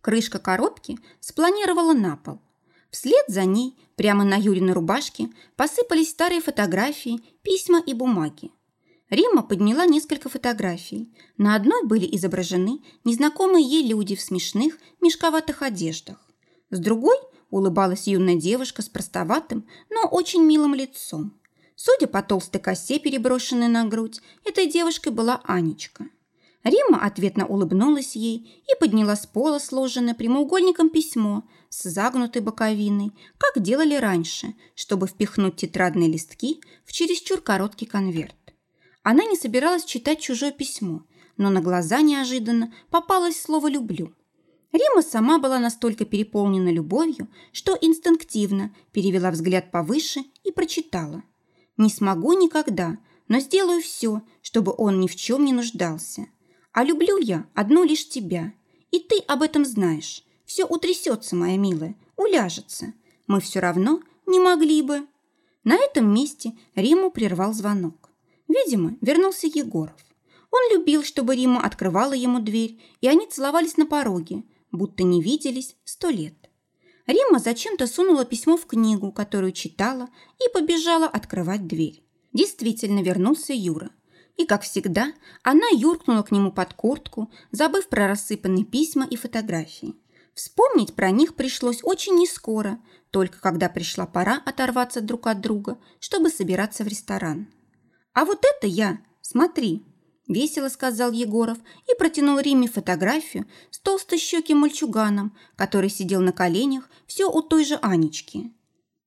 Speaker 1: Крышка коробки спланировала на пол. Вслед за ней, прямо на Юриной рубашке, посыпались старые фотографии, письма и бумаги. Римма подняла несколько фотографий. На одной были изображены незнакомые ей люди в смешных, мешковатых одеждах. С другой улыбалась юная девушка с простоватым, но очень милым лицом. Судя по толстой косе, переброшенной на грудь, этой девушкой была Анечка. Римма ответно улыбнулась ей и подняла с пола сложенное прямоугольником письмо с загнутой боковиной, как делали раньше, чтобы впихнуть тетрадные листки в чересчур короткий конверт. Она не собиралась читать чужое письмо, но на глаза неожиданно попалось слово «люблю». Рима сама была настолько переполнена любовью, что инстинктивно перевела взгляд повыше и прочитала. «Не смогу никогда, но сделаю все, чтобы он ни в чем не нуждался. А люблю я одну лишь тебя. И ты об этом знаешь. Все утрясется, моя милая, уляжется. Мы все равно не могли бы. На этом месте Риму прервал звонок. Видимо, вернулся Егоров. Он любил, чтобы Рима открывала ему дверь, и они целовались на пороге, будто не виделись сто лет. Рима зачем-то сунула письмо в книгу, которую читала, и побежала открывать дверь. Действительно вернулся Юра – и, как всегда, она юркнула к нему под куртку, забыв про рассыпанные письма и фотографии. Вспомнить про них пришлось очень нескоро, только когда пришла пора оторваться друг от друга, чтобы собираться в ресторан. «А вот это я! Смотри!» – весело сказал Егоров и протянул Риме фотографию с толстощеким мальчуганом, который сидел на коленях все у той же Анечки.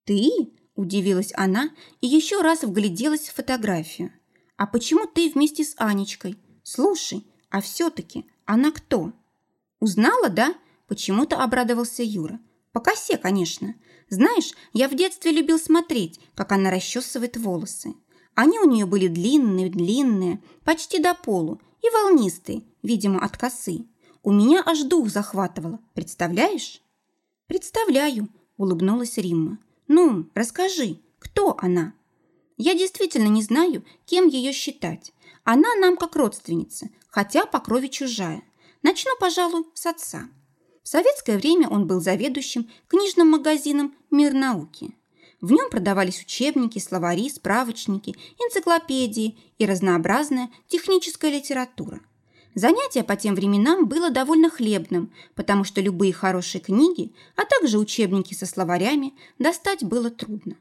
Speaker 1: «Ты?» – удивилась она и еще раз вгляделась в фотографию. «А почему ты вместе с Анечкой? Слушай, а все-таки она кто?» «Узнала, да?» – почему-то обрадовался Юра. «По косе, конечно. Знаешь, я в детстве любил смотреть, как она расчесывает волосы. Они у нее были длинные-длинные, почти до полу, и волнистые, видимо, от косы. У меня аж дух захватывало, представляешь?» «Представляю», – улыбнулась Римма. «Ну, расскажи, кто она?» Я действительно не знаю, кем ее считать. Она нам как родственница, хотя по крови чужая. Начну, пожалуй, с отца. В советское время он был заведующим книжным магазином «Мир науки». В нем продавались учебники, словари, справочники, энциклопедии и разнообразная техническая литература. Занятие по тем временам было довольно хлебным, потому что любые хорошие книги, а также учебники со словарями достать было трудно.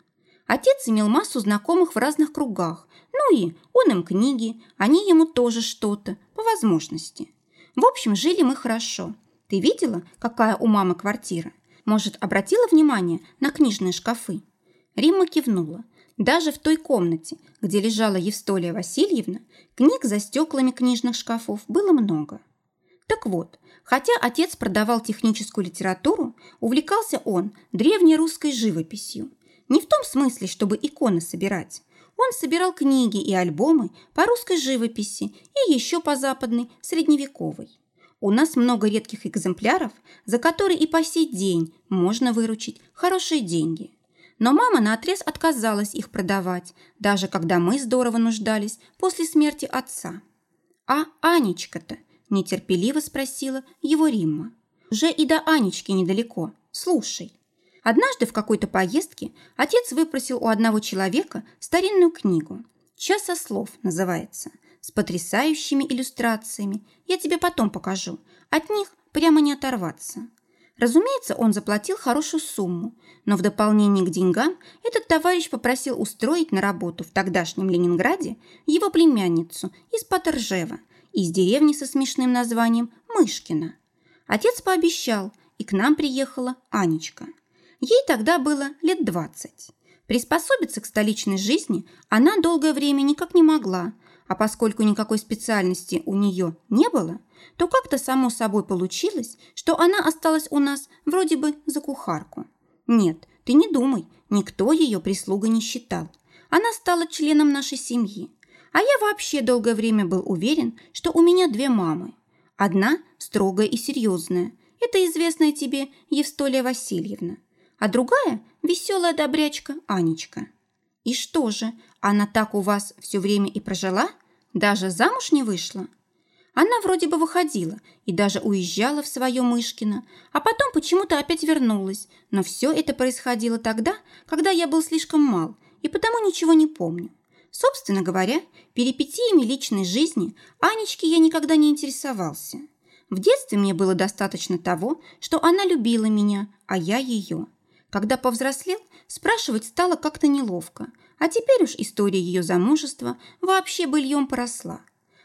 Speaker 1: Отец имел массу знакомых в разных кругах, ну и он им книги, они ему тоже что-то, по возможности. В общем, жили мы хорошо. Ты видела, какая у мамы квартира? Может, обратила внимание на книжные шкафы? Римма кивнула. Даже в той комнате, где лежала Евстолия Васильевна, книг за стеклами книжных шкафов было много. Так вот, хотя отец продавал техническую литературу, увлекался он древней русской живописью. Не в том смысле, чтобы иконы собирать. Он собирал книги и альбомы по русской живописи и еще по западной, средневековой. У нас много редких экземпляров, за которые и по сей день можно выручить хорошие деньги. Но мама наотрез отказалась их продавать, даже когда мы здорово нуждались после смерти отца. «А Анечка-то?» – нетерпеливо спросила его Римма. «Уже и до Анечки недалеко. Слушай». Однажды в какой-то поездке отец выпросил у одного человека старинную книгу. «Часа слов» называется, с потрясающими иллюстрациями. Я тебе потом покажу. От них прямо не оторваться. Разумеется, он заплатил хорошую сумму, но в дополнение к деньгам этот товарищ попросил устроить на работу в тогдашнем Ленинграде его племянницу из Патержева, из деревни со смешным названием Мышкина. Отец пообещал, и к нам приехала Анечка. Ей тогда было лет двадцать. Приспособиться к столичной жизни она долгое время никак не могла, а поскольку никакой специальности у нее не было, то как-то само собой получилось, что она осталась у нас вроде бы за кухарку. Нет, Ты не думай, никто ее прислугой не считал. Она стала членом нашей семьи. А я вообще долгое время был уверен, что у меня две мамы. Одна строгая и серьезная. Это известная тебе Евстолия Васильевна. А другая веселая добрячка Анечка. И что же, она так у вас все время и прожила? Даже замуж не вышла? Она вроде бы выходила и даже уезжала в свое Мышкино, а потом почему-то опять вернулась. Но все это происходило тогда, когда я был слишком мал и потому ничего не помню. Собственно говоря, перипетиями личной жизни Анечки я никогда не интересовался. В детстве мне было достаточно того, что она любила меня, а я ее. Когда повзрослел, спрашивать стало как-то неловко, а теперь уж история ее замужества вообще быльем поросла.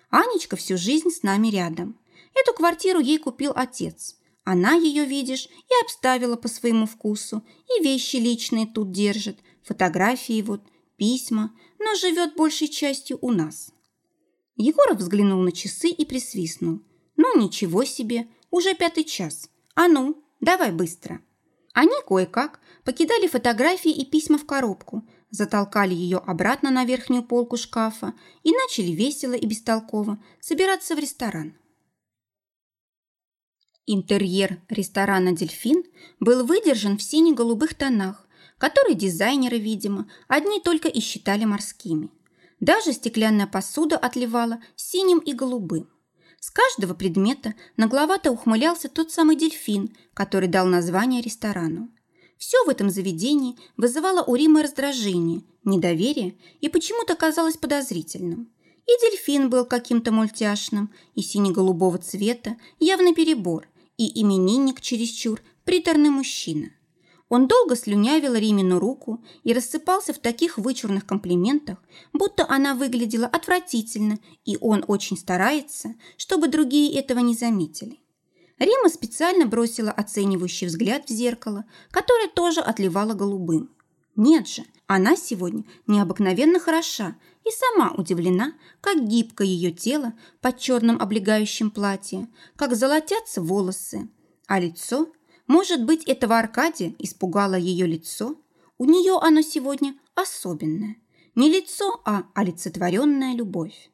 Speaker 1: Анечка всю жизнь с нами рядом. Эту квартиру ей купил отец. Она ее, видишь, и обставила по своему вкусу, и вещи личные тут держит, фотографии вот, письма, но живет большей частью у нас. Егоров взглянул на часы и присвистнул. «Ну, ничего себе, уже пятый час. А ну, давай быстро». Они кое-как покидали фотографии и письма в коробку, затолкали ее обратно на верхнюю полку шкафа и начали весело и бестолково собираться в ресторан. Интерьер ресторана «Дельфин» был выдержан в сине-голубых тонах, которые дизайнеры, видимо, одни только и считали морскими. Даже стеклянная посуда отливала синим и голубым. С каждого предмета нагловато ухмылялся тот самый дельфин, который дал название ресторану. Все в этом заведении вызывало у Римы раздражение, недоверие и почему-то казалось подозрительным. И дельфин был каким-то мультяшным, и сине-голубого цвета, явно перебор, и именинник чересчур, приторный мужчина – он долго слюнявил Римину руку и рассыпался в таких вычурных комплиментах, будто она выглядела отвратительно, и он очень старается, чтобы другие этого не заметили. Рима специально бросила оценивающий взгляд в зеркало, которое тоже отливало голубым. Нет же, она сегодня необыкновенно хороша и сама удивлена, как гибко ее тело под черным облегающим платье, как золотятся волосы, а лицо – может быть, этого Аркадия испугало ее лицо? У нее оно сегодня особенное. Не лицо, а олицетворенная любовь.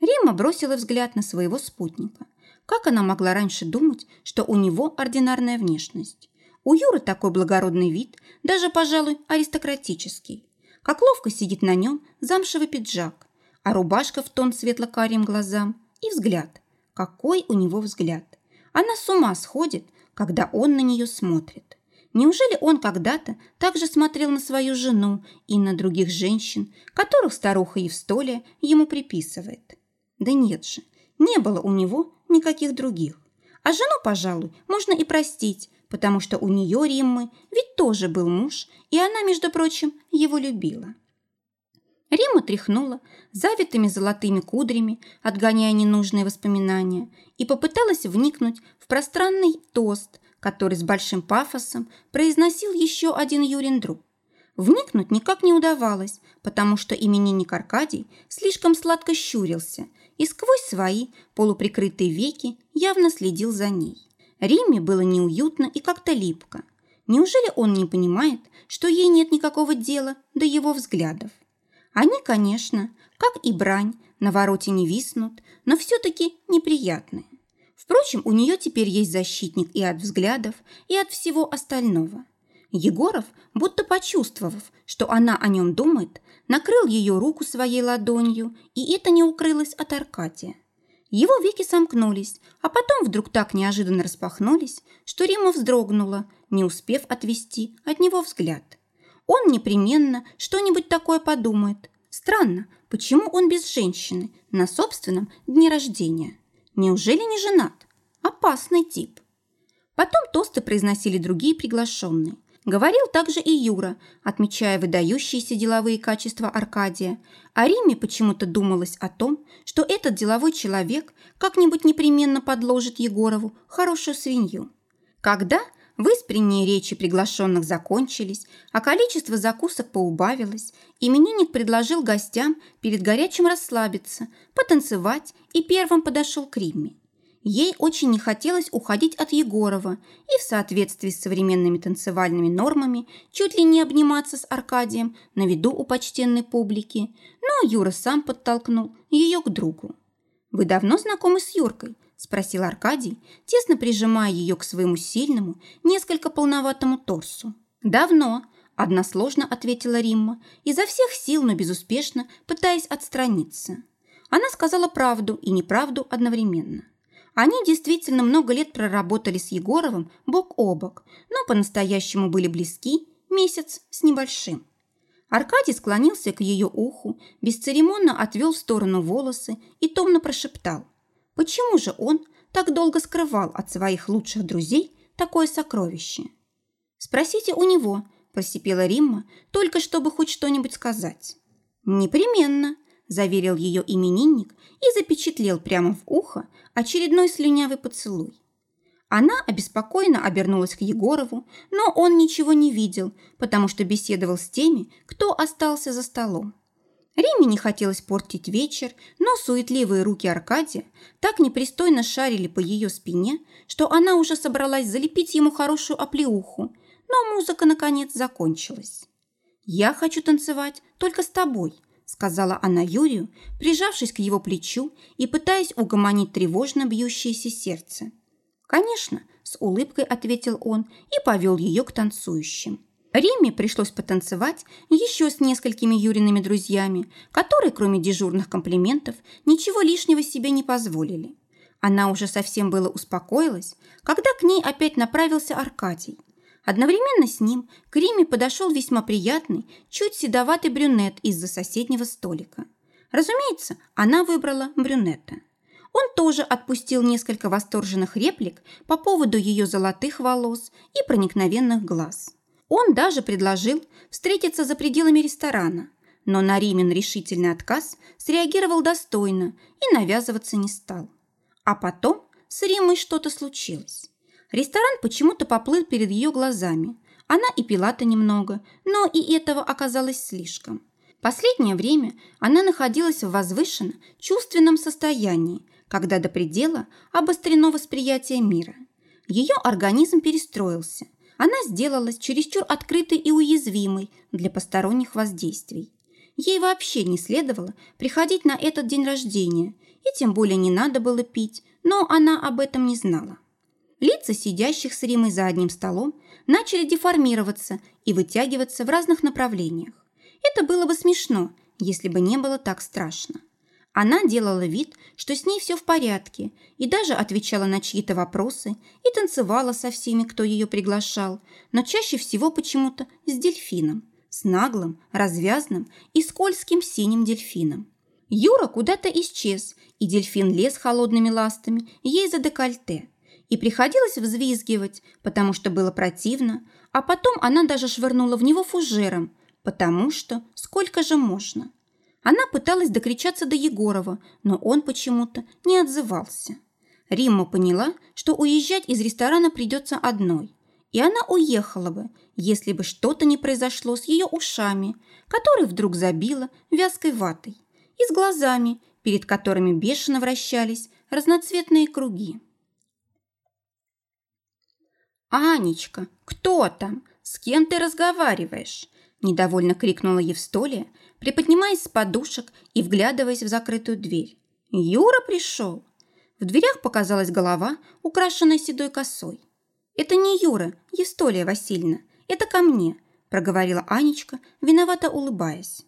Speaker 1: Рима бросила взгляд на своего спутника. Как она могла раньше думать, что у него ординарная внешность? У Юры такой благородный вид, даже, пожалуй, аристократический. Как ловко сидит на нем замшевый пиджак, а рубашка в тон светло-карим глазам и взгляд. Какой у него взгляд! Она с ума сходит, когда он на нее смотрит. Неужели он когда-то также смотрел на свою жену и на других женщин, которых старуха Евстолия ему приписывает? Да нет же, не было у него никаких других. А жену, пожалуй, можно и простить, потому что у нее, Риммы, ведь тоже был муж, и она, между прочим, его любила. Рима тряхнула завитыми золотыми кудрями, отгоняя ненужные воспоминания, и попыталась вникнуть в пространный тост, который с большим пафосом произносил еще один Юрин друг. Вникнуть никак не удавалось, потому что именинник Аркадий слишком сладко щурился и сквозь свои полуприкрытые веки явно следил за ней. Риме было неуютно и как-то липко. Неужели он не понимает, что ей нет никакого дела до его взглядов? Они, конечно, как и брань, на вороте не виснут, но все-таки неприятные. Впрочем, у нее теперь есть защитник и от взглядов, и от всего остального. Егоров, будто почувствовав, что она о нем думает, накрыл ее руку своей ладонью, и это не укрылось от Аркадия. Его веки сомкнулись, а потом вдруг так неожиданно распахнулись, что Рима вздрогнула, не успев отвести от него взгляд. Он непременно что-нибудь такое подумает. Странно, почему он без женщины на собственном дне рождения? Неужели не женат? Опасный тип. Потом тосты произносили другие приглашенные. Говорил также и Юра, отмечая выдающиеся деловые качества Аркадия. А Риме почему-то думалось о том, что этот деловой человек как-нибудь непременно подложит Егорову хорошую свинью. Когда Выспренние речи приглашенных закончились, а количество закусок поубавилось. Именинник предложил гостям перед горячим расслабиться, потанцевать и первым подошел к Римме. Ей очень не хотелось уходить от Егорова и в соответствии с современными танцевальными нормами чуть ли не обниматься с Аркадием на виду у почтенной публики, но Юра сам подтолкнул ее к другу. «Вы давно знакомы с Юркой?» – спросил Аркадий, тесно прижимая ее к своему сильному, несколько полноватому торсу. «Давно», – односложно ответила Римма, изо всех сил, но безуспешно, пытаясь отстраниться. Она сказала правду и неправду одновременно. Они действительно много лет проработали с Егоровым бок о бок, но по-настоящему были близки месяц с небольшим. Аркадий склонился к ее уху, бесцеремонно отвел в сторону волосы и томно прошептал. Почему же он так долго скрывал от своих лучших друзей такое сокровище? «Спросите у него», – просипела Римма, только чтобы хоть что-нибудь сказать. «Непременно», – заверил ее именинник и запечатлел прямо в ухо очередной слюнявый поцелуй. Она обеспокоенно обернулась к Егорову, но он ничего не видел, потому что беседовал с теми, кто остался за столом. Риме не хотелось портить вечер, но суетливые руки Аркадия так непристойно шарили по ее спине, что она уже собралась залепить ему хорошую оплеуху, но музыка, наконец, закончилась. «Я хочу танцевать только с тобой», сказала она Юрию, прижавшись к его плечу и пытаясь угомонить тревожно бьющееся сердце. «Конечно», – с улыбкой ответил он и повел ее к танцующим. Риме пришлось потанцевать еще с несколькими Юриными друзьями, которые, кроме дежурных комплиментов, ничего лишнего себе не позволили. Она уже совсем было успокоилась, когда к ней опять направился Аркадий. Одновременно с ним к Риме подошел весьма приятный, чуть седоватый брюнет из-за соседнего столика. Разумеется, она выбрала брюнета. Он тоже отпустил несколько восторженных реплик по поводу ее золотых волос и проникновенных глаз. Он даже предложил встретиться за пределами ресторана, но на Римин решительный отказ среагировал достойно и навязываться не стал. А потом с Римой что-то случилось. Ресторан почему-то поплыл перед ее глазами. Она и пила-то немного, но и этого оказалось слишком. Последнее время она находилась в возвышенно чувственном состоянии когда до предела обострено восприятие мира. Ее организм перестроился. Она сделалась чересчур открытой и уязвимой для посторонних воздействий. Ей вообще не следовало приходить на этот день рождения, и тем более не надо было пить, но она об этом не знала. Лица сидящих с Римой за одним столом начали деформироваться и вытягиваться в разных направлениях. Это было бы смешно, если бы не было так страшно. Она делала вид, что с ней все в порядке, и даже отвечала на чьи-то вопросы и танцевала со всеми, кто ее приглашал, но чаще всего почему-то с дельфином, с наглым, развязным и скользким синим дельфином. Юра куда-то исчез, и дельфин лез холодными ластами ей за декольте. И приходилось взвизгивать, потому что было противно, а потом она даже швырнула в него фужером, потому что сколько же можно – она пыталась докричаться до Егорова, но он почему-то не отзывался. Римма поняла, что уезжать из ресторана придется одной. И она уехала бы, если бы что-то не произошло с ее ушами, которые вдруг забило вязкой ватой, и с глазами, перед которыми бешено вращались разноцветные круги. «Анечка, кто там? С кем ты разговариваешь?» Недовольно крикнула Евстолия, приподнимаясь с подушек и вглядываясь в закрытую дверь. «Юра пришел!» В дверях показалась голова, украшенная седой косой. «Это не Юра, Евстолия Васильевна, это ко мне», проговорила Анечка, виновато улыбаясь.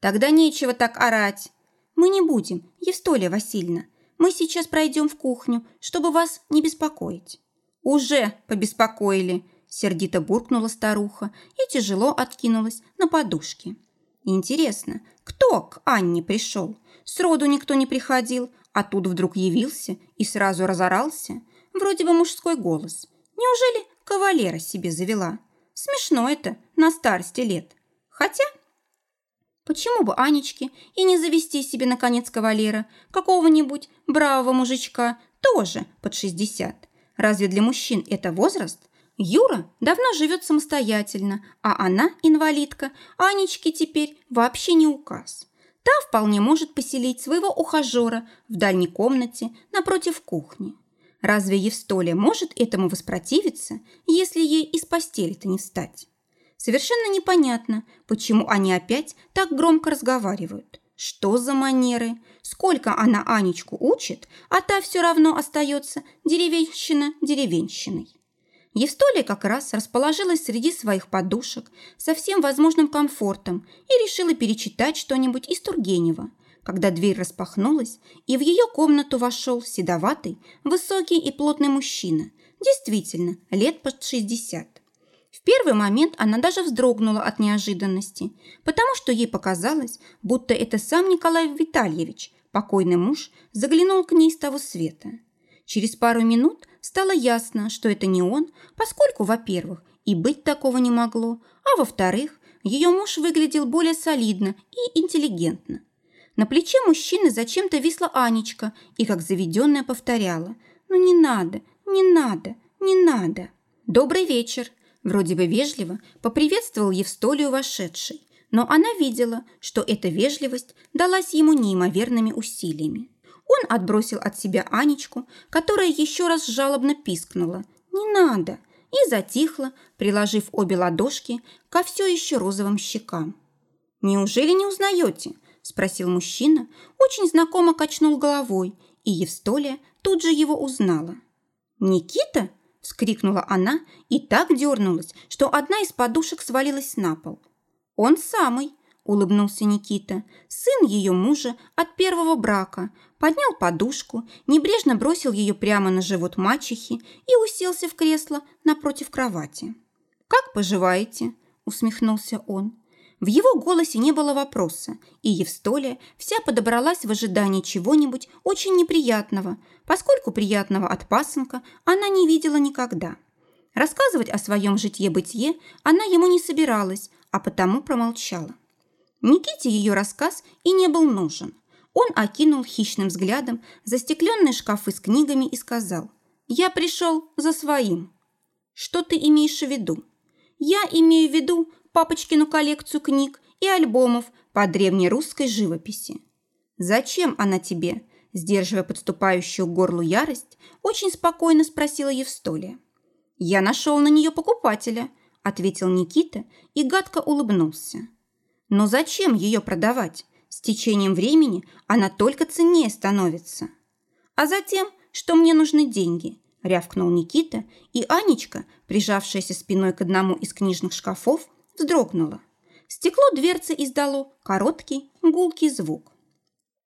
Speaker 1: «Тогда нечего так орать. Мы не будем, Евстолия Васильевна. Мы сейчас пройдем в кухню, чтобы вас не беспокоить». «Уже побеспокоили», сердито буркнула старуха и тяжело откинулась на подушке. Интересно, кто к Анне пришел? Сроду никто не приходил, а тут вдруг явился и сразу разорался. Вроде бы мужской голос. Неужели кавалера себе завела? Смешно это на старости лет. Хотя... Почему бы Анечке и не завести себе, наконец, кавалера, какого-нибудь бравого мужичка, тоже под 60? Разве для мужчин это возраст? Юра давно живет самостоятельно, а она, инвалидка, Анечке теперь вообще не указ. Та вполне может поселить своего ухажера в дальней комнате напротив кухни. Разве Евстолия может этому воспротивиться, если ей из постели-то не встать? Совершенно непонятно, почему они опять так громко разговаривают. Что за манеры? Сколько она Анечку учит, а та все равно остается деревенщина деревенщиной. Евстолия как раз расположилась среди своих подушек со всем возможным комфортом и решила перечитать что-нибудь из Тургенева, когда дверь распахнулась, и в ее комнату вошел седоватый, высокий и плотный мужчина, действительно, лет под 60. В первый момент она даже вздрогнула от неожиданности, потому что ей показалось, будто это сам Николай Витальевич, покойный муж, заглянул к ней с того света. Через пару минут стало ясно, что это не он, поскольку, во-первых, и быть такого не могло, а во-вторых, ее муж выглядел более солидно и интеллигентно. На плече мужчины зачем-то висла Анечка и, как заведенная, повторяла «Ну не надо, не надо, не надо». «Добрый вечер», вроде бы вежливо поприветствовал Евстолию вошедшей, но она видела, что эта вежливость далась ему неимоверными усилиями. Он отбросил от себя Анечку, которая еще раз жалобно пискнула «Не надо!» и затихла, приложив обе ладошки ко все еще розовым щекам. «Неужели не узнаете?» – спросил мужчина, очень знакомо качнул головой, и Евстолия тут же его узнала. «Никита?» – вскрикнула она и так дернулась, что одна из подушек свалилась на пол. «Он самый!» – улыбнулся Никита, сын ее мужа от первого брака, поднял подушку, небрежно бросил ее прямо на живот мачехи и уселся в кресло напротив кровати. «Как поживаете?» – усмехнулся он. В его голосе не было вопроса, и Евстолия вся подобралась в ожидании чего-нибудь очень неприятного, поскольку приятного от пасынка она не видела никогда. Рассказывать о своем житье-бытие она ему не собиралась, а потому промолчала. Никите ее рассказ и не был нужен. Он окинул хищным взглядом застекленные шкафы с книгами и сказал «Я пришел за своим». «Что ты имеешь в виду?» «Я имею в виду папочкину коллекцию книг и альбомов по древнерусской живописи. Зачем она тебе?» Сдерживая подступающую к горлу ярость, очень спокойно спросила Евстолия. «Я нашел на нее покупателя», – ответил Никита и гадко улыбнулся. «Но зачем ее продавать? С течением времени она только ценнее становится. А затем, что мне нужны деньги, рявкнул Никита, и Анечка, прижавшаяся спиной к одному из книжных шкафов, вздрогнула. Стекло дверцы издало короткий, гулкий звук.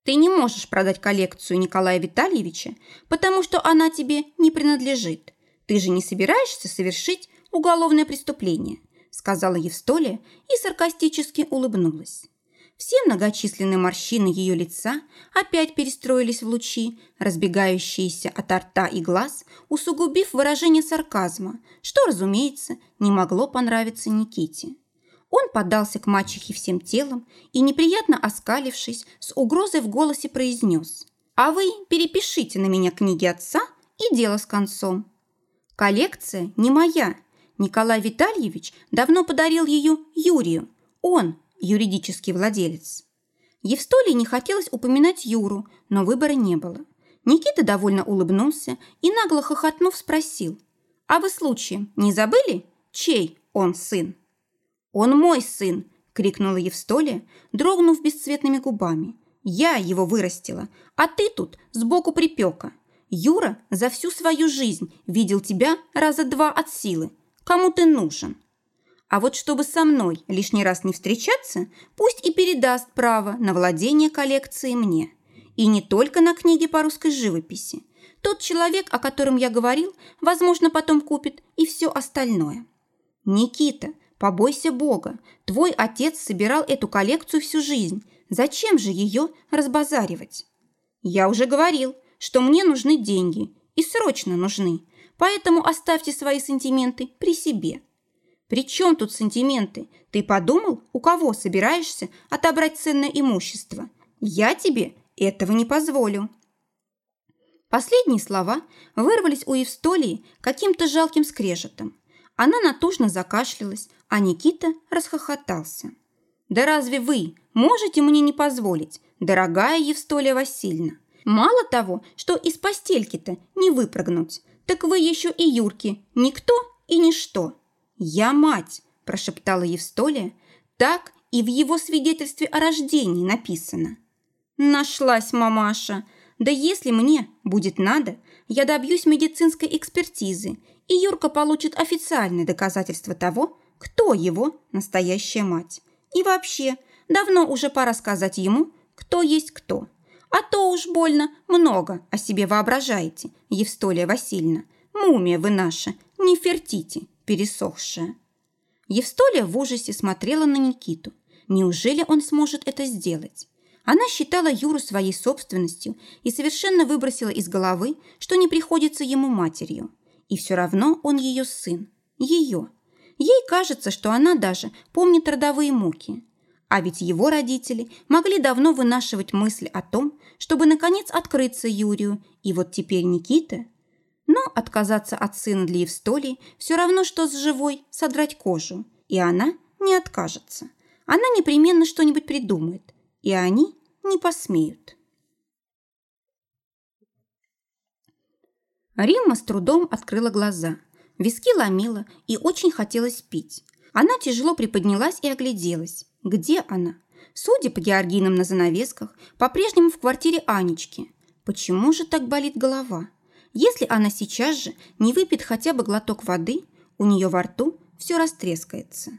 Speaker 1: «Ты не можешь продать коллекцию Николая Витальевича, потому что она тебе не принадлежит. Ты же не собираешься совершить уголовное преступление», сказала Евстолия и саркастически улыбнулась. Все многочисленные морщины ее лица опять перестроились в лучи, разбегающиеся от рта и глаз, усугубив выражение сарказма, что, разумеется, не могло понравиться Никите. Он подался к мачехе всем телом и, неприятно оскалившись, с угрозой в голосе произнес «А вы перепишите на меня книги отца и дело с концом». «Коллекция не моя. Николай Витальевич давно подарил ее Юрию. Он – юридический владелец». Евстолии не хотелось упоминать Юру, но выбора не было. Никита довольно улыбнулся и, нагло хохотнув, спросил «А вы случаем не забыли, чей он сын?» «Он мой сын!» – крикнула Евстолия, дрогнув бесцветными губами. «Я его вырастила, а ты тут сбоку припека. Юра за всю свою жизнь видел тебя раза два от силы. Кому ты нужен?» А вот чтобы со мной лишний раз не встречаться, пусть и передаст право на владение коллекцией мне. И не только на книги по русской живописи. Тот человек, о котором я говорил, возможно, потом купит и все остальное. Никита, Побойся Бога. Твой отец собирал эту коллекцию всю жизнь. Зачем же ее разбазаривать? Я уже говорил, что мне нужны деньги. И срочно нужны. Поэтому оставьте свои сантименты при себе. При чем тут сантименты? Ты подумал, у кого собираешься отобрать ценное имущество? Я тебе этого не позволю. Последние слова вырвались у Евстолии каким-то жалким скрежетом. Она натужно закашлялась, а Никита расхохотался. «Да разве вы можете мне не позволить, дорогая Евстолия Васильевна? Мало того, что из постельки-то не выпрыгнуть, так вы еще и Юрки никто и ничто. Я мать, прошептала Евстолия, так и в его свидетельстве о рождении написано. Нашлась мамаша. Да если мне будет надо, я добьюсь медицинской экспертизы, и Юрка получит официальное доказательство того, кто его настоящая мать. И вообще, давно уже пора сказать ему, кто есть кто. А то уж больно много о себе воображаете, Евстолия Васильевна. Мумия вы наша, не фертите, пересохшая. Евстолия в ужасе смотрела на Никиту. Неужели он сможет это сделать? Она считала Юру своей собственностью и совершенно выбросила из головы, что не приходится ему матерью. И все равно он ее сын. Ее. Ей кажется, что она даже помнит родовые муки. А ведь его родители могли давно вынашивать мысль о том, чтобы, наконец, открыться Юрию, и вот теперь Никита. Но отказаться от сына для Евстолии все равно, что с живой содрать кожу. И она не откажется. Она непременно что-нибудь придумает. И они не посмеют. Римма с трудом открыла глаза. Виски ломила и очень хотелось пить. Она тяжело приподнялась и огляделась. Где она? Судя по георгинам на занавесках, по-прежнему в квартире Анечки. Почему же так болит голова? Если она сейчас же не выпьет хотя бы глоток воды, у нее во рту все растрескается.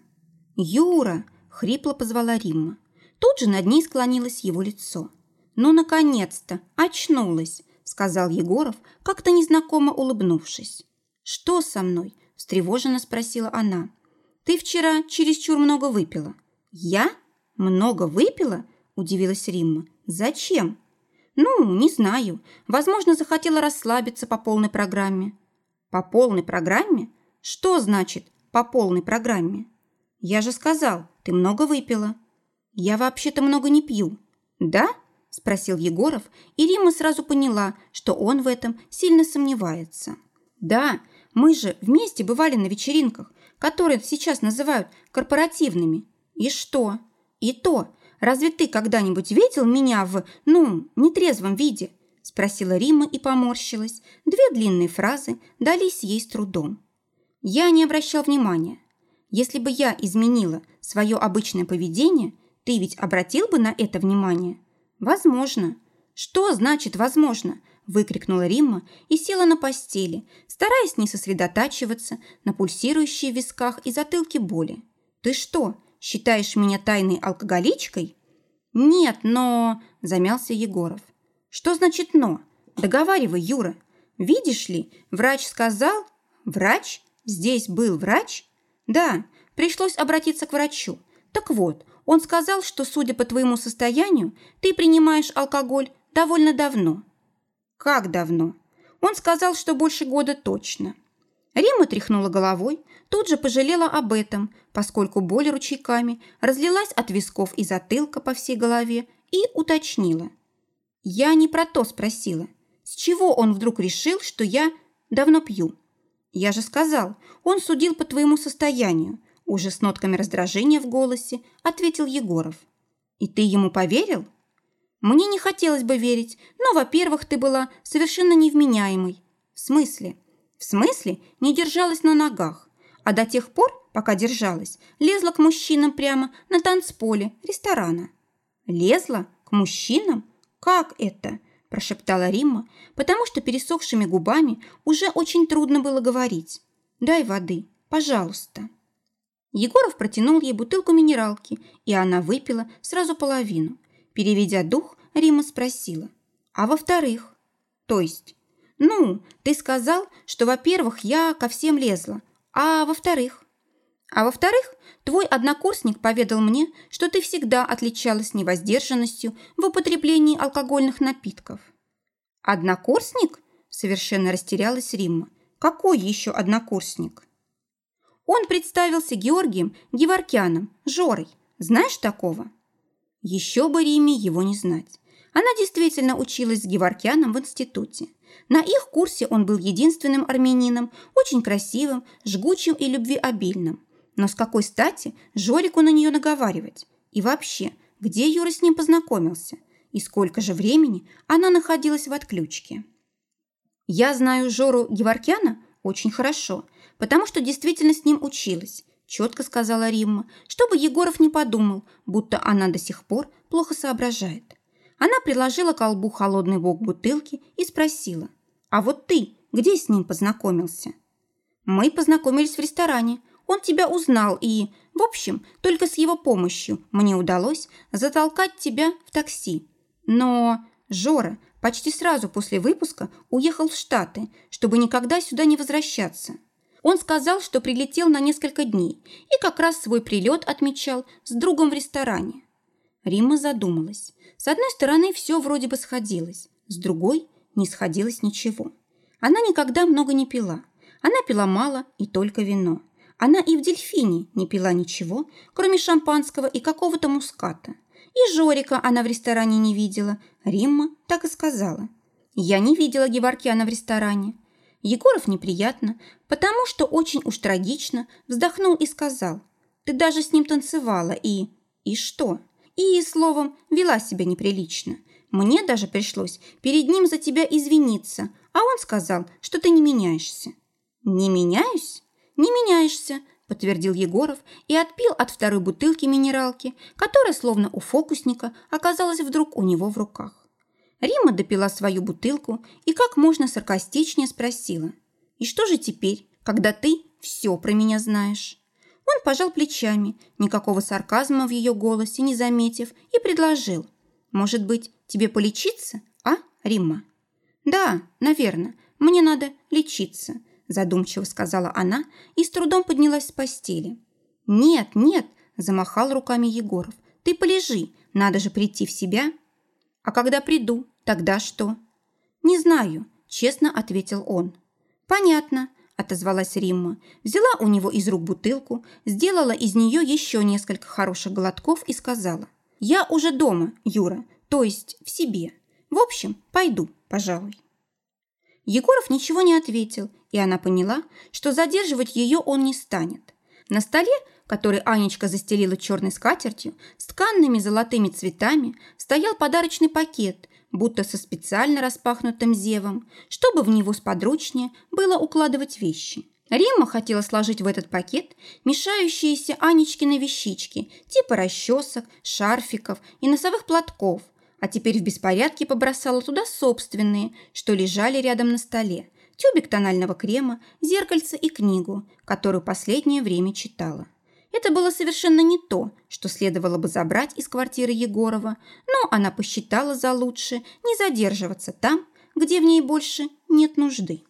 Speaker 1: «Юра!» – хрипло позвала Римма. Тут же над ней склонилось его лицо. «Ну, наконец-то! Очнулась!» – сказал Егоров, как-то незнакомо улыбнувшись. «Что со мной?» – встревоженно спросила она. «Ты вчера чересчур много выпила». «Я? Много выпила?» – удивилась Римма. «Зачем?» «Ну, не знаю. Возможно, захотела расслабиться по полной программе». «По полной программе? Что значит «по полной программе»?» «Я же сказал, ты много выпила». «Я вообще-то много не пью». «Да?» – спросил Егоров, и Рима сразу поняла, что он в этом сильно сомневается. «Да, мы же вместе бывали на вечеринках, которые сейчас называют корпоративными. И что? И то, разве ты когда-нибудь видел меня в, ну, нетрезвом виде?» – спросила Рима и поморщилась. Две длинные фразы дались ей с трудом. Я не обращал внимания. Если бы я изменила свое обычное поведение – ты ведь обратил бы на это внимание? Возможно. Что значит «возможно»? Выкрикнула Римма и села на постели, стараясь не сосредотачиваться на пульсирующей в висках и затылке боли. «Ты что, считаешь меня тайной алкоголичкой?» «Нет, но...» – замялся Егоров. «Что значит «но»? Договаривай, Юра. Видишь ли, врач сказал...» «Врач? Здесь был врач?» «Да, пришлось обратиться к врачу. Так вот, он сказал, что, судя по твоему состоянию, ты принимаешь алкоголь довольно давно. Как давно? Он сказал, что больше года точно. Рима тряхнула головой, тут же пожалела об этом, поскольку боль ручейками разлилась от висков и затылка по всей голове и уточнила. Я не про то спросила. С чего он вдруг решил, что я давно пью? Я же сказал, он судил по твоему состоянию, уже с нотками раздражения в голосе ответил Егоров. «И ты ему поверил?» «Мне не хотелось бы верить, но, во-первых, ты была совершенно невменяемой». «В смысле?» «В смысле не держалась на ногах, а до тех пор, пока держалась, лезла к мужчинам прямо на танцполе ресторана». «Лезла? К мужчинам? Как это?» – прошептала Римма, потому что пересохшими губами уже очень трудно было говорить. «Дай воды, пожалуйста». Егоров протянул ей бутылку минералки, и она выпила сразу половину. Переведя дух, Рима спросила. «А во-вторых?» «То есть?» «Ну, ты сказал, что, во-первых, я ко всем лезла, а во-вторых?» «А во-вторых, твой однокурсник поведал мне, что ты всегда отличалась невоздержанностью в употреблении алкогольных напитков». «Однокурсник?» – совершенно растерялась Римма. «Какой еще однокурсник?» Он представился Георгием Геворкяном, Жорой. Знаешь такого? Еще бы Риме его не знать. Она действительно училась с Геворкяном в институте. На их курсе он был единственным армянином, очень красивым, жгучим и любвеобильным. Но с какой стати Жорику на нее наговаривать? И вообще, где Юра с ним познакомился? и сколько же времени она находилась в отключке. Я знаю Жору Геворкяна очень хорошо, потому что действительно с ним училась, четко сказала Римма, чтобы Егоров не подумал, будто она до сих пор плохо соображает. Она приложила к колбу холодный бок бутылки и спросила, «А вот ты где с ним познакомился?» «Мы познакомились в ресторане. Он тебя узнал и, в общем, только с его помощью мне удалось затолкать тебя в такси. Но Жора почти сразу после выпуска уехал в Штаты, чтобы никогда сюда не возвращаться. Он сказал, что прилетел на несколько дней и как раз свой прилет отмечал с другом в ресторане. Римма задумалась. С одной стороны, все вроде бы сходилось, с другой не сходилось ничего. Она никогда много не пила. Она пила мало и только вино. Она и в дельфине не пила ничего, кроме шампанского и какого-то муската. И Жорика она в ресторане не видела. Римма так и сказала. Я не видела Геворкяна в ресторане. Егоров неприятно, потому что очень уж трагично вздохнул и сказал. Ты даже с ним танцевала и... И что? И, словом, вела себя неприлично. Мне даже пришлось перед ним за тебя извиниться, а он сказал, что ты не меняешься. Не меняюсь? Не меняешься, подтвердил Егоров и отпил от второй бутылки минералки, которая, словно у фокусника, оказалась вдруг у него в руках. Рима допила свою бутылку и как можно саркастичнее спросила. «И что же теперь, когда ты все про меня знаешь?» Он пожал плечами, никакого сарказма в ее голосе не заметив, и предложил. «Может быть, тебе полечиться, а, Римма?» «Да, наверное, мне надо лечиться», задумчиво сказала она и с трудом поднялась с постели. «Нет, нет!» – замахал руками Егоров. «Ты полежи, надо же прийти в себя». «А когда приду, тогда что?» «Не знаю», – честно ответил он. «Понятно», – отозвалась Римма, взяла у него из рук бутылку, сделала из нее еще несколько хороших глотков и сказала. «Я уже дома, Юра, то есть в себе. В общем, пойду, пожалуй». Егоров ничего не ответил, и она поняла, что задерживать ее он не станет. На столе, который Анечка застелила черной скатертью, с тканными золотыми цветами, стоял подарочный пакет, будто со специально распахнутым зевом, чтобы в него сподручнее было укладывать вещи. Римма хотела сложить в этот пакет мешающиеся Анечкины вещички, типа расчесок, шарфиков и носовых платков – а теперь в беспорядке побросала туда собственные, что лежали рядом на столе. Тюбик тонального крема, зеркальце и книгу, которую последнее время читала. Это было совершенно не то, что следовало бы забрать из квартиры Егорова, но она посчитала за лучше не задерживаться там, где в ней больше нет нужды.